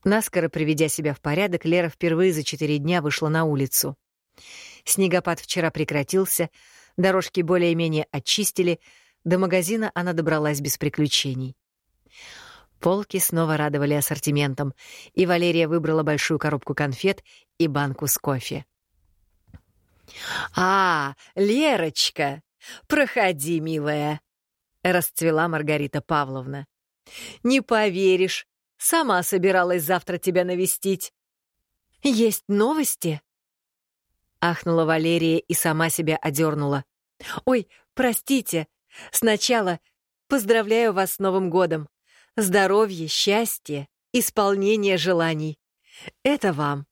Наскоро приведя себя в порядок, Лера впервые за четыре дня вышла на улицу. Снегопад вчера прекратился, дорожки более-менее очистили, до магазина она добралась без приключений. Полки снова радовали ассортиментом, и Валерия выбрала большую коробку конфет и банку с кофе. «А, Лерочка, проходи, милая!» — расцвела Маргарита Павловна. «Не поверишь, сама собиралась завтра тебя навестить». «Есть новости?» Ахнула Валерия и сама себя одернула. «Ой, простите, сначала поздравляю вас с Новым годом. Здоровья, счастья, исполнения желаний. Это вам».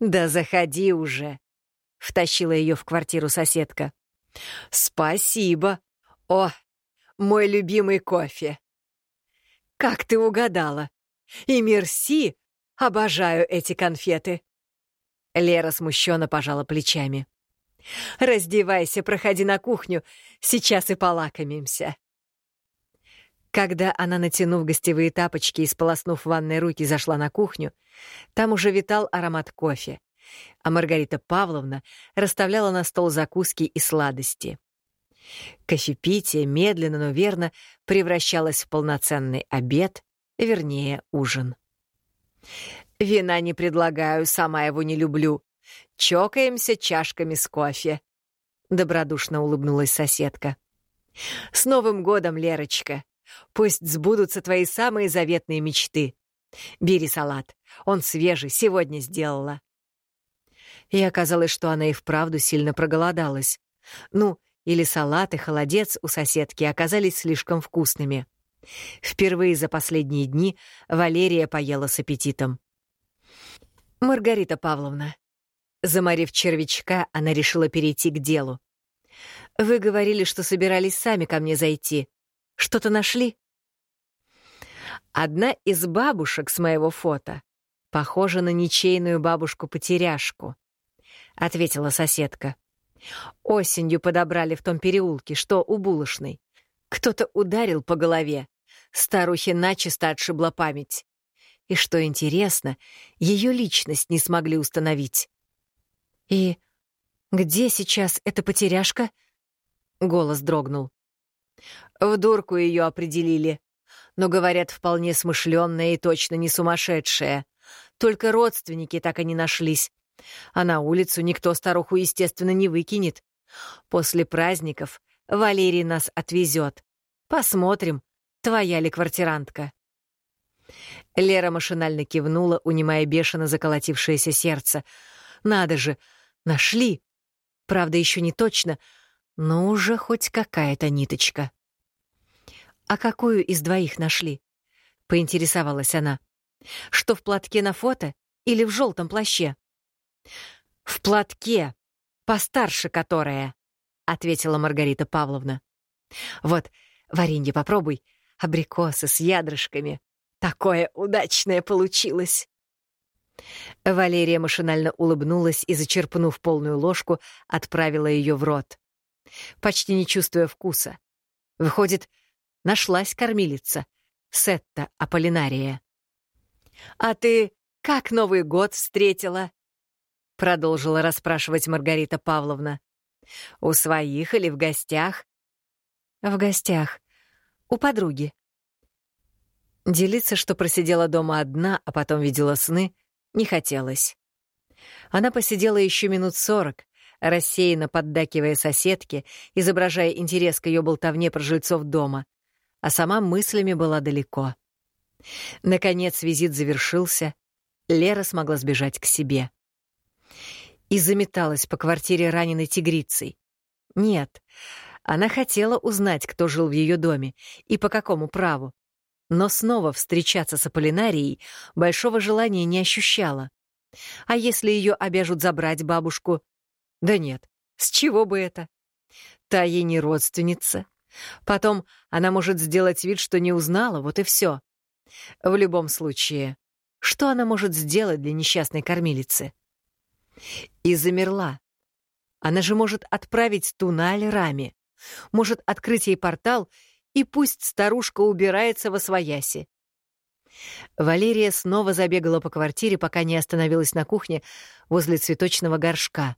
«Да заходи уже», — втащила ее в квартиру соседка. «Спасибо. О, мой любимый кофе». «Как ты угадала? И мерси, обожаю эти конфеты». Лера смущенно пожала плечами. «Раздевайся, проходи на кухню, сейчас и полакомимся». Когда она, натянув гостевые тапочки и сполоснув ванной руки, зашла на кухню, там уже витал аромат кофе, а Маргарита Павловна расставляла на стол закуски и сладости. Кофепитие медленно, но верно превращалось в полноценный обед, вернее, ужин. Вина не предлагаю, сама его не люблю. Чокаемся чашками с кофе. Добродушно улыбнулась соседка. С Новым годом, Лерочка! Пусть сбудутся твои самые заветные мечты. Бери салат. Он свежий, сегодня сделала. И оказалось, что она и вправду сильно проголодалась. Ну, или салат и холодец у соседки оказались слишком вкусными. Впервые за последние дни Валерия поела с аппетитом. «Маргарита Павловна». Заморив червячка, она решила перейти к делу. «Вы говорили, что собирались сами ко мне зайти. Что-то нашли?» Одна из бабушек с моего фото похожа на ничейную бабушку-потеряшку, — ответила соседка. Осенью подобрали в том переулке, что у булочной. Кто-то ударил по голове. Старухе начисто отшибла память. И что интересно, ее личность не смогли установить. «И где сейчас эта потеряшка?» Голос дрогнул. В дурку ее определили. Но, говорят, вполне смышленная и точно не сумасшедшая. Только родственники так и не нашлись. А на улицу никто старуху, естественно, не выкинет. После праздников Валерий нас отвезет. Посмотрим, твоя ли квартирантка. Лера машинально кивнула, унимая бешено заколотившееся сердце. «Надо же! Нашли! Правда, еще не точно, но уже хоть какая-то ниточка». «А какую из двоих нашли?» — поинтересовалась она. «Что в платке на фото или в желтом плаще?» «В платке, постарше которая», — ответила Маргарита Павловна. «Вот, варенье попробуй, абрикосы с ядрышками. Такое удачное получилось!» Валерия машинально улыбнулась и, зачерпнув полную ложку, отправила ее в рот. Почти не чувствуя вкуса. Выходит, нашлась кормилица. Сетта Аполлинария. «А ты как Новый год встретила?» Продолжила расспрашивать Маргарита Павловна. «У своих или в гостях?» «В гостях. У подруги», Делиться, что просидела дома одна, а потом видела сны, не хотелось. Она посидела еще минут сорок, рассеянно поддакивая соседке, изображая интерес к ее болтовне про жильцов дома, а сама мыслями была далеко. Наконец визит завершился, Лера смогла сбежать к себе. И заметалась по квартире раненой тигрицей. Нет, она хотела узнать, кто жил в ее доме и по какому праву. Но снова встречаться с Аполлинарией большого желания не ощущала. А если ее обяжут забрать бабушку? Да нет, с чего бы это? Та ей не родственница. Потом она может сделать вид, что не узнала, вот и все. В любом случае, что она может сделать для несчастной кормилицы? И замерла. Она же может отправить Туналь Раме, может открыть ей портал, и пусть старушка убирается во свояси. Валерия снова забегала по квартире, пока не остановилась на кухне возле цветочного горшка.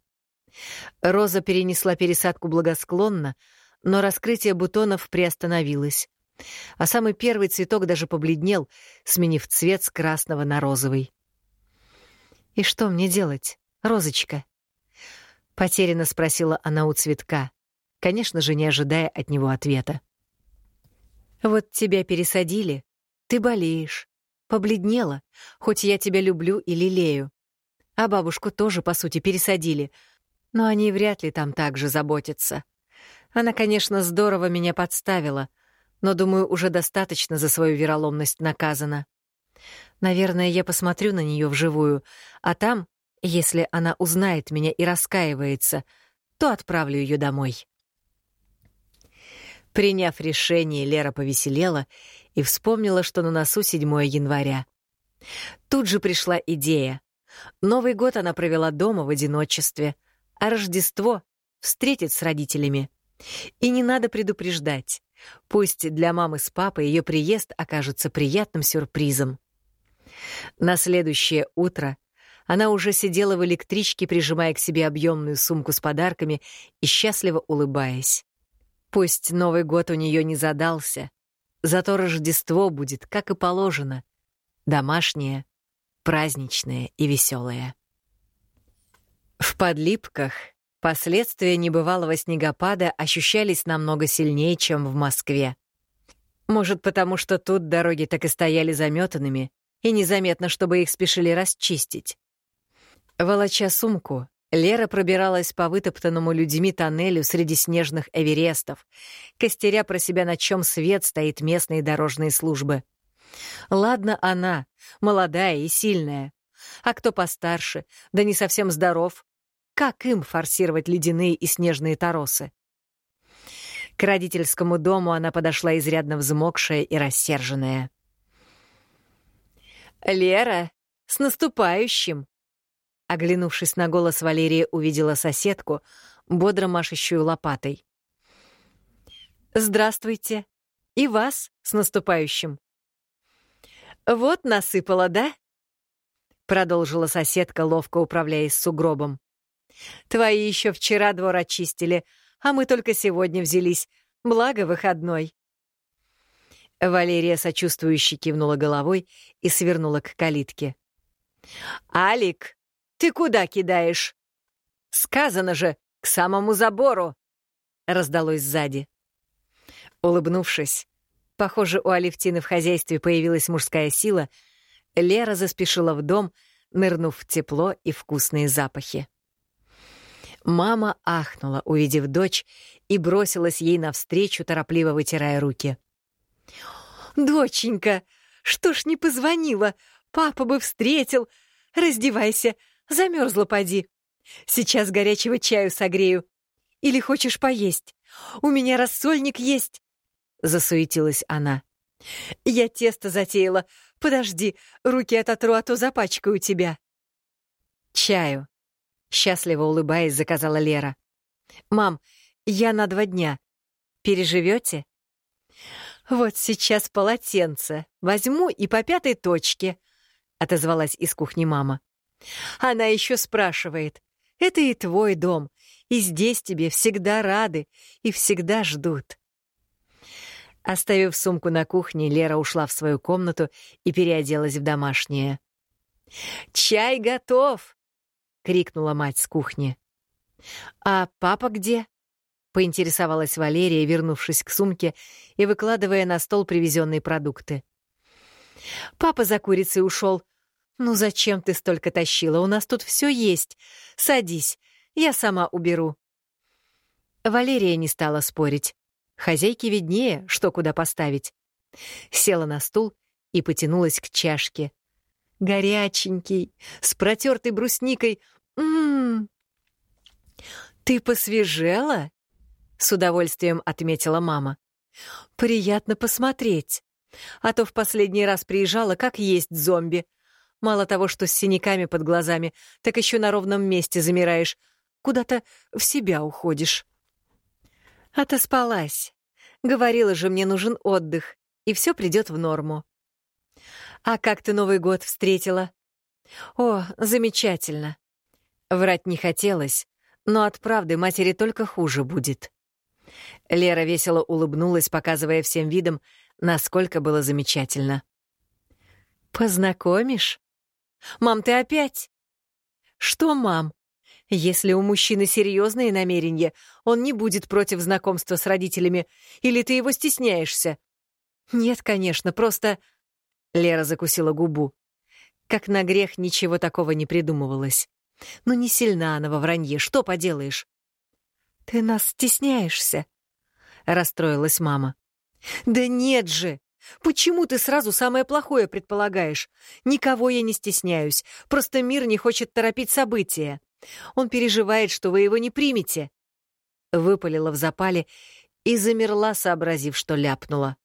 Роза перенесла пересадку благосклонно, но раскрытие бутонов приостановилось а самый первый цветок даже побледнел, сменив цвет с красного на розовый. «И что мне делать, розочка?» — потерянно спросила она у цветка, конечно же, не ожидая от него ответа. «Вот тебя пересадили, ты болеешь, побледнела, хоть я тебя люблю и лелею. А бабушку тоже, по сути, пересадили, но они вряд ли там так же заботятся. Она, конечно, здорово меня подставила — но, думаю, уже достаточно за свою вероломность наказана. Наверное, я посмотрю на нее вживую, а там, если она узнает меня и раскаивается, то отправлю ее домой. Приняв решение, Лера повеселела и вспомнила, что на носу 7 января. Тут же пришла идея. Новый год она провела дома в одиночестве, а Рождество — встретить с родителями. И не надо предупреждать. Пусть для мамы с папой ее приезд окажется приятным сюрпризом. На следующее утро она уже сидела в электричке, прижимая к себе объемную сумку с подарками и счастливо улыбаясь. Пусть Новый год у нее не задался, зато Рождество будет, как и положено, домашнее, праздничное и веселое. В подлипках Последствия небывалого снегопада ощущались намного сильнее, чем в Москве. Может, потому что тут дороги так и стояли заметанными, и незаметно, чтобы их спешили расчистить. Волоча сумку, Лера пробиралась по вытоптанному людьми тоннелю среди снежных эверестов, костеря про себя, на чем свет стоит местные дорожные службы. Ладно она, молодая и сильная. А кто постарше, да не совсем здоров, как им форсировать ледяные и снежные торосы? К родительскому дому она подошла изрядно взмокшая и рассерженная. «Лера, с наступающим!» Оглянувшись на голос, Валерия увидела соседку, бодро машущую лопатой. «Здравствуйте! И вас с наступающим!» «Вот насыпала, да?» — продолжила соседка, ловко управляясь сугробом. Твои еще вчера двор очистили, а мы только сегодня взялись. Благо выходной». Валерия сочувствующе кивнула головой и свернула к калитке. «Алик, ты куда кидаешь?» «Сказано же, к самому забору!» — раздалось сзади. Улыбнувшись, похоже, у Алевтины в хозяйстве появилась мужская сила, Лера заспешила в дом, нырнув в тепло и вкусные запахи. Мама ахнула, увидев дочь, и бросилась ей навстречу, торопливо вытирая руки. «Доченька, что ж не позвонила? Папа бы встретил. Раздевайся, замерзла поди. Сейчас горячего чаю согрею. Или хочешь поесть? У меня рассольник есть!» Засуетилась она. «Я тесто затеяла. Подожди, руки ототру, а то запачкаю тебя». «Чаю», Счастливо улыбаясь, заказала Лера. «Мам, я на два дня. Переживете?» «Вот сейчас полотенце. Возьму и по пятой точке», — отозвалась из кухни мама. Она еще спрашивает. «Это и твой дом, и здесь тебе всегда рады и всегда ждут». Оставив сумку на кухне, Лера ушла в свою комнату и переоделась в домашнее. «Чай готов!» — крикнула мать с кухни. «А папа где?» — поинтересовалась Валерия, вернувшись к сумке и выкладывая на стол привезенные продукты. «Папа за курицей ушел. Ну зачем ты столько тащила? У нас тут все есть. Садись, я сама уберу». Валерия не стала спорить. Хозяйке виднее, что куда поставить. Села на стул и потянулась к чашке. Горяченький, с протертой брусникой. Ммм. «Ты посвежела?» — с удовольствием отметила мама. «Приятно посмотреть. А то в последний раз приезжала, как есть зомби. Мало того, что с синяками под глазами, так еще на ровном месте замираешь. Куда-то в себя уходишь». Отоспалась. Говорила же, мне нужен отдых, и все придет в норму. А как ты Новый год встретила? О, замечательно. Врать не хотелось, но от правды матери только хуже будет. Лера весело улыбнулась, показывая всем видом, насколько было замечательно. «Познакомишь? Мам, ты опять?» «Что, мам? Если у мужчины серьезные намерения, он не будет против знакомства с родителями, или ты его стесняешься? Нет, конечно, просто... Лера закусила губу. Как на грех ничего такого не придумывалось. Но не сильна она во вранье, что поделаешь? Ты нас стесняешься, расстроилась мама. Да нет же! Почему ты сразу самое плохое предполагаешь? Никого я не стесняюсь, просто мир не хочет торопить события. Он переживает, что вы его не примете. Выпалила в запале и замерла, сообразив, что ляпнула.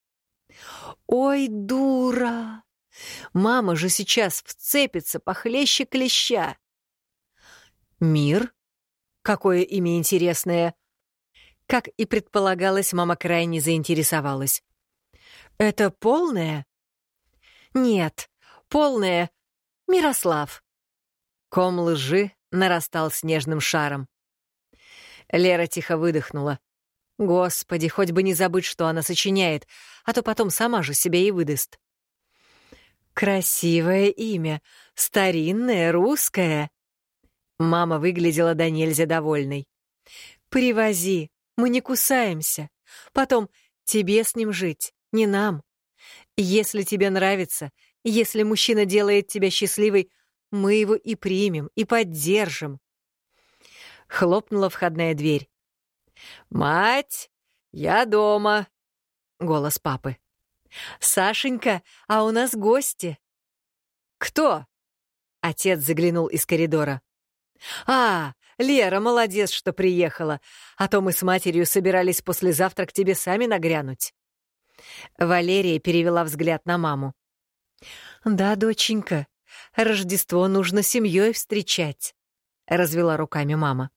«Ой, дура! Мама же сейчас вцепится похлеще клеща!» «Мир? Какое имя интересное!» Как и предполагалось, мама крайне заинтересовалась. «Это полное?» «Нет, полное. Мирослав». Ком лжи нарастал снежным шаром. Лера тихо выдохнула. Господи, хоть бы не забыть, что она сочиняет, а то потом сама же себя и выдаст. Красивое имя, старинное, русское. Мама выглядела до нельзя довольной. «Привози, мы не кусаемся. Потом тебе с ним жить, не нам. Если тебе нравится, если мужчина делает тебя счастливой, мы его и примем, и поддержим. Хлопнула входная дверь. «Мать, я дома!» — голос папы. «Сашенька, а у нас гости!» «Кто?» — отец заглянул из коридора. «А, Лера, молодец, что приехала, а то мы с матерью собирались послезавтра к тебе сами нагрянуть». Валерия перевела взгляд на маму. «Да, доченька, Рождество нужно семьей встречать», — развела руками мама.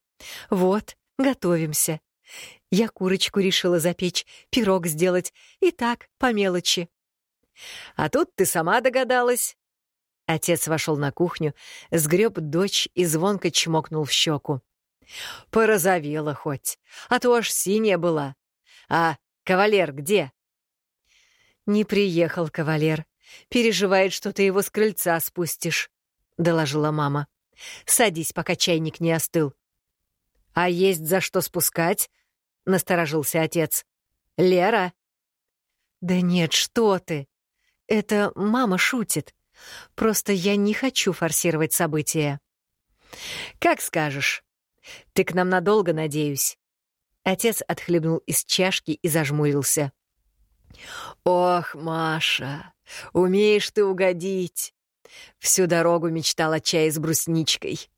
«Вот, готовимся. Я курочку решила запечь, пирог сделать, и так, по мелочи». «А тут ты сама догадалась». Отец вошел на кухню, сгреб дочь и звонко чмокнул в щеку. «Порозовела хоть, а то аж синяя была. А кавалер где?» «Не приехал кавалер. Переживает, что ты его с крыльца спустишь», — доложила мама. «Садись, пока чайник не остыл». «А есть за что спускать?» — насторожился отец. «Лера?» «Да нет, что ты! Это мама шутит. Просто я не хочу форсировать события». «Как скажешь. Ты к нам надолго, надеюсь». Отец отхлебнул из чашки и зажмурился. «Ох, Маша, умеешь ты угодить!» Всю дорогу мечтала чай с брусничкой.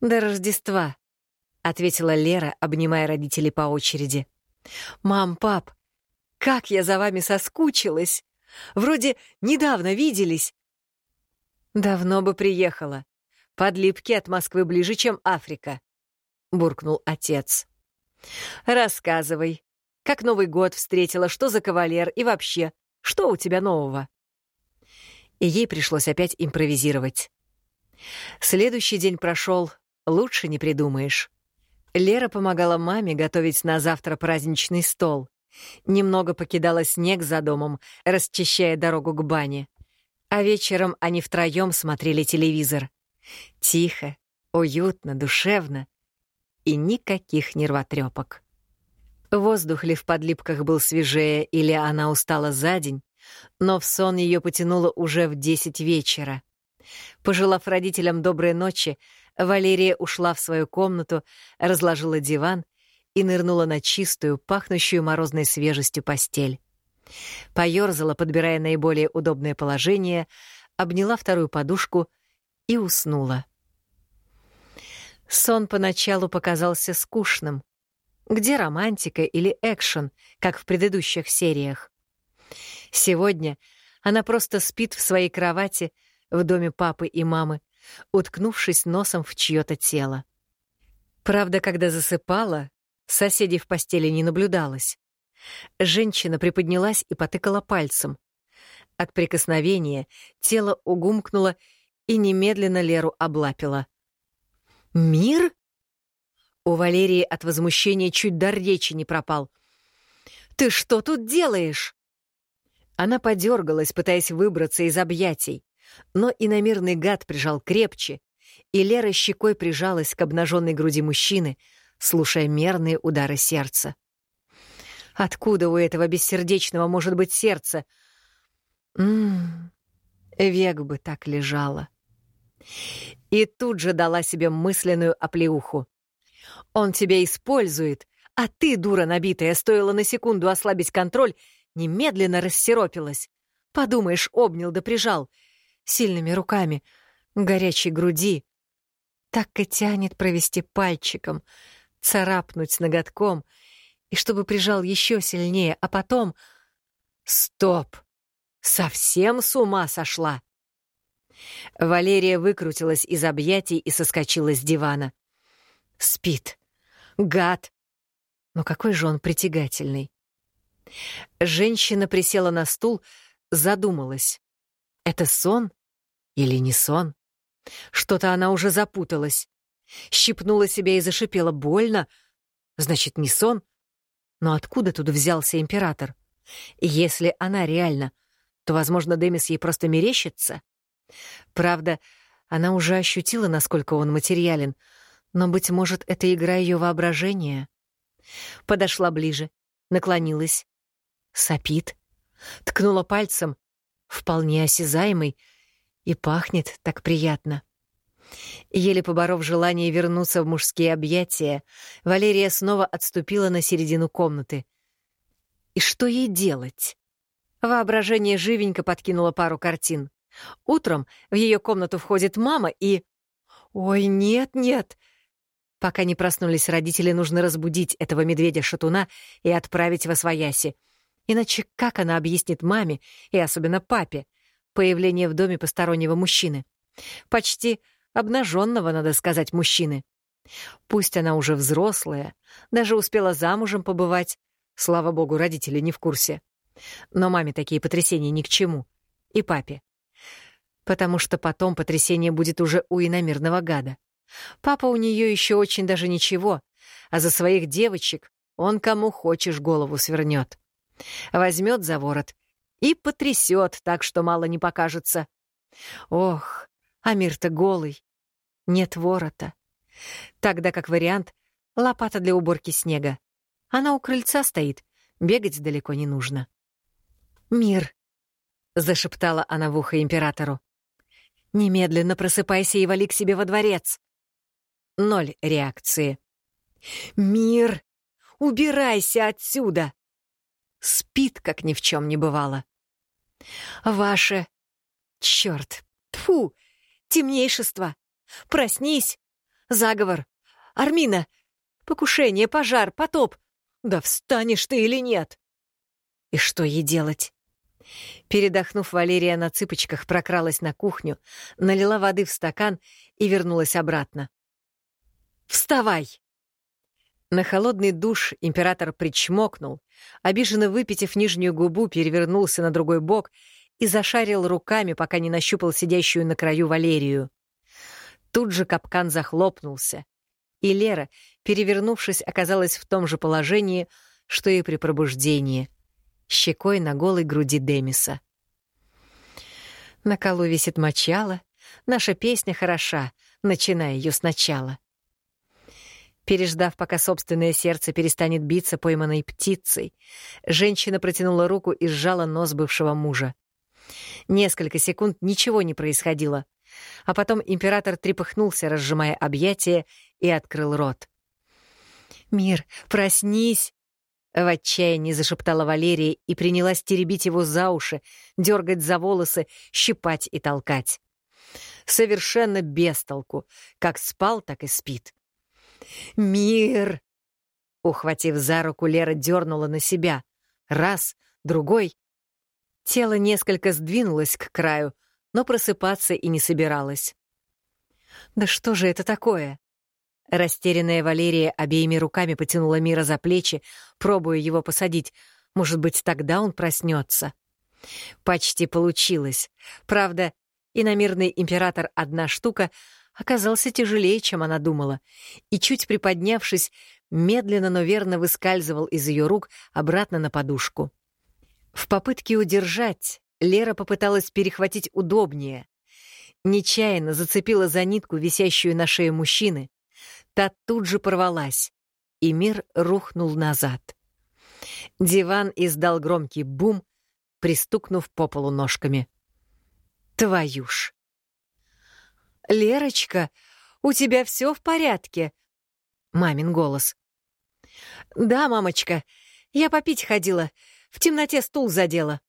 «До Рождества», — ответила Лера, обнимая родителей по очереди. «Мам, пап, как я за вами соскучилась! Вроде недавно виделись». «Давно бы приехала. Подлипки от Москвы ближе, чем Африка», — буркнул отец. «Рассказывай, как Новый год встретила, что за кавалер и вообще, что у тебя нового?» И ей пришлось опять импровизировать. Следующий день прошел, лучше не придумаешь. Лера помогала маме готовить на завтра праздничный стол. Немного покидала снег за домом, расчищая дорогу к бане. А вечером они втроем смотрели телевизор. Тихо, уютно, душевно и никаких нервотрепок. Воздух ли в подлипках был свежее, или она устала за день, но в сон ее потянуло уже в десять вечера. Пожелав родителям доброй ночи, Валерия ушла в свою комнату, разложила диван и нырнула на чистую, пахнущую морозной свежестью постель. Поёрзала, подбирая наиболее удобное положение, обняла вторую подушку и уснула. Сон поначалу показался скучным. Где романтика или экшен, как в предыдущих сериях? Сегодня она просто спит в своей кровати в доме папы и мамы, уткнувшись носом в чье-то тело. Правда, когда засыпала, соседей в постели не наблюдалось. Женщина приподнялась и потыкала пальцем. От прикосновения тело угумкнуло и немедленно Леру облапило. «Мир?» У Валерии от возмущения чуть дар речи не пропал. «Ты что тут делаешь?» Она подергалась, пытаясь выбраться из объятий, но иномирный гад прижал крепче, и Лера щекой прижалась к обнаженной груди мужчины, слушая мерные удары сердца. Откуда у этого бессердечного может быть сердце? Ммм, век бы так лежала. И тут же дала себе мысленную оплеуху. Он тебя использует, а ты, дура набитая, стоило на секунду ослабить контроль, немедленно рассеропилась. Подумаешь, обнял да прижал. Сильными руками, горячей груди. Так и тянет провести пальчиком, царапнуть ноготком, и чтобы прижал еще сильнее, а потом... Стоп! Совсем с ума сошла! Валерия выкрутилась из объятий и соскочила с дивана. Спит. Гад. Но какой же он притягательный. Женщина присела на стул, задумалась. Это сон или не сон? Что-то она уже запуталась. Щипнула себя и зашипела. Больно? Значит, не сон? Но откуда тут взялся император? Если она реально, то, возможно, Демис ей просто мерещится. Правда, она уже ощутила, насколько он материален, но, быть может, это игра ее воображения. Подошла ближе, наклонилась, сопит, ткнула пальцем, вполне осязаемый, и пахнет так приятно. Еле поборов желание вернуться в мужские объятия, Валерия снова отступила на середину комнаты. И что ей делать? Воображение живенько подкинуло пару картин. Утром в ее комнату входит мама и... Ой, нет-нет! Пока не проснулись родители, нужно разбудить этого медведя-шатуна и отправить во свояси. Иначе как она объяснит маме, и особенно папе, появление в доме постороннего мужчины? Почти обнаженного, надо сказать, мужчины. Пусть она уже взрослая, даже успела замужем побывать. Слава богу, родители не в курсе. Но маме такие потрясения ни к чему. И папе потому что потом потрясение будет уже у иномирного гада. Папа у нее еще очень даже ничего, а за своих девочек он кому хочешь голову свернет. Возьмет за ворот и потрясет так, что мало не покажется. Ох, а мир-то голый. Нет ворота. Тогда как вариант — лопата для уборки снега. Она у крыльца стоит, бегать далеко не нужно. «Мир», — зашептала она в ухо императору. Немедленно просыпайся и вали к себе во дворец. Ноль реакции. Мир! Убирайся отсюда! Спит, как ни в чем не бывало. Ваше... Черт! Тфу! Темнейшество! Проснись! Заговор! Армина! Покушение, пожар, потоп! Да встанешь ты или нет? И что ей делать? Передохнув, Валерия на цыпочках прокралась на кухню, налила воды в стакан и вернулась обратно. «Вставай!» На холодный душ император причмокнул, обиженно выпитив нижнюю губу, перевернулся на другой бок и зашарил руками, пока не нащупал сидящую на краю Валерию. Тут же капкан захлопнулся, и Лера, перевернувшись, оказалась в том же положении, что и при пробуждении, щекой на голой груди Демиса. На колу висит мочало, наша песня хороша, начиная ее сначала. Переждав, пока собственное сердце перестанет биться пойманной птицей, женщина протянула руку и сжала нос бывшего мужа. Несколько секунд ничего не происходило, а потом император трепыхнулся, разжимая объятия, и открыл рот. «Мир, проснись!» В отчаянии зашептала Валерия и принялась теребить его за уши, дергать за волосы, щипать и толкать. Совершенно без толку. Как спал, так и спит. «Мир!» Ухватив за руку, Лера дернула на себя. Раз, другой. Тело несколько сдвинулось к краю, но просыпаться и не собиралось. «Да что же это такое?» Растерянная Валерия обеими руками потянула Мира за плечи, пробуя его посадить. Может быть, тогда он проснется. Почти получилось. Правда, иномирный император одна штука оказался тяжелее, чем она думала, и, чуть приподнявшись, медленно, но верно выскальзывал из ее рук обратно на подушку. В попытке удержать Лера попыталась перехватить удобнее. Нечаянно зацепила за нитку, висящую на шее мужчины, Та тут же порвалась, и мир рухнул назад. Диван издал громкий бум, пристукнув по полу ножками. «Твою ж!» «Лерочка, у тебя все в порядке?» Мамин голос. «Да, мамочка, я попить ходила, в темноте стул задела».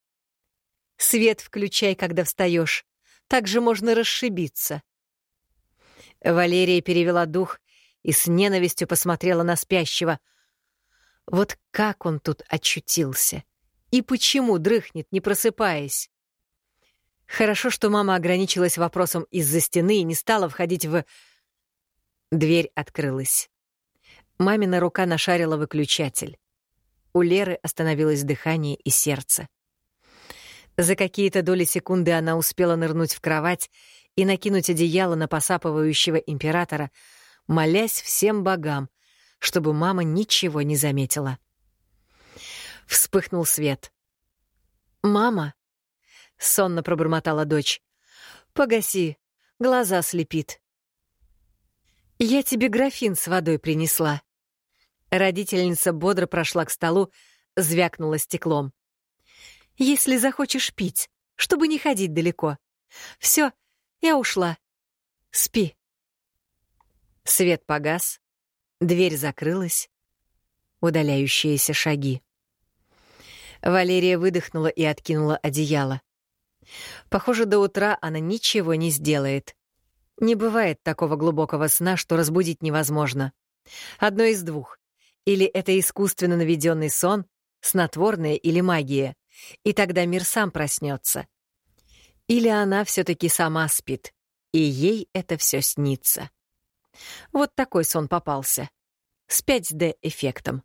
«Свет включай, когда встаешь, так же можно расшибиться». Валерия перевела дух и с ненавистью посмотрела на спящего. Вот как он тут очутился? И почему дрыхнет, не просыпаясь? Хорошо, что мама ограничилась вопросом из-за стены и не стала входить в... Дверь открылась. Мамина рука нашарила выключатель. У Леры остановилось дыхание и сердце. За какие-то доли секунды она успела нырнуть в кровать и накинуть одеяло на посапывающего императора, молясь всем богам, чтобы мама ничего не заметила. Вспыхнул свет. «Мама!» — сонно пробормотала дочь. «Погаси, глаза слепит». «Я тебе графин с водой принесла». Родительница бодро прошла к столу, звякнула стеклом. «Если захочешь пить, чтобы не ходить далеко. Все, я ушла. Спи». Свет погас, дверь закрылась, удаляющиеся шаги. Валерия выдохнула и откинула одеяло. Похоже, до утра она ничего не сделает. Не бывает такого глубокого сна, что разбудить невозможно. Одно из двух. Или это искусственно наведенный сон, снотворное или магия, и тогда мир сам проснется. Или она все-таки сама спит, и ей это все снится. Вот такой сон попался. С 5D-эффектом.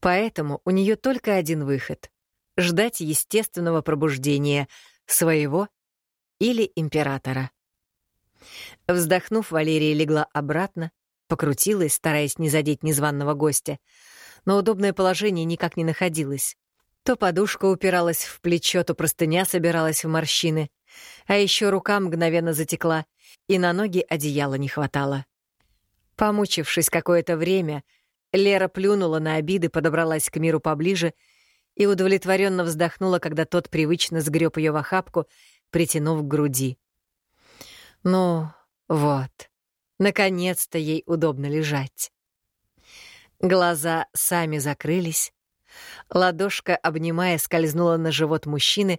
Поэтому у нее только один выход — ждать естественного пробуждения своего или императора. Вздохнув, Валерия легла обратно, покрутилась, стараясь не задеть незваного гостя, но удобное положение никак не находилось. То подушка упиралась в плечо, то простыня собиралась в морщины, а еще рука мгновенно затекла, и на ноги одеяла не хватало. Помучившись какое-то время, Лера плюнула на обиды, подобралась к миру поближе и удовлетворенно вздохнула, когда тот привычно сгреб ее в охапку, притянув к груди. Ну, вот, наконец-то ей удобно лежать. Глаза сами закрылись, ладошка, обнимая, скользнула на живот мужчины,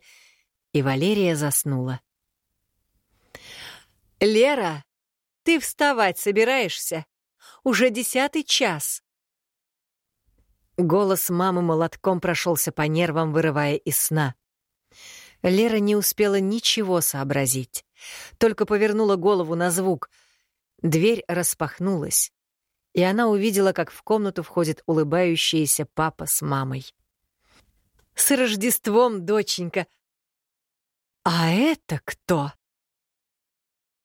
и Валерия заснула. «Лера, ты вставать собираешься? Уже десятый час». Голос мамы молотком прошелся по нервам, вырывая из сна. Лера не успела ничего сообразить, только повернула голову на звук. Дверь распахнулась, и она увидела, как в комнату входит улыбающийся папа с мамой. «С Рождеством, доченька!» «А это кто?»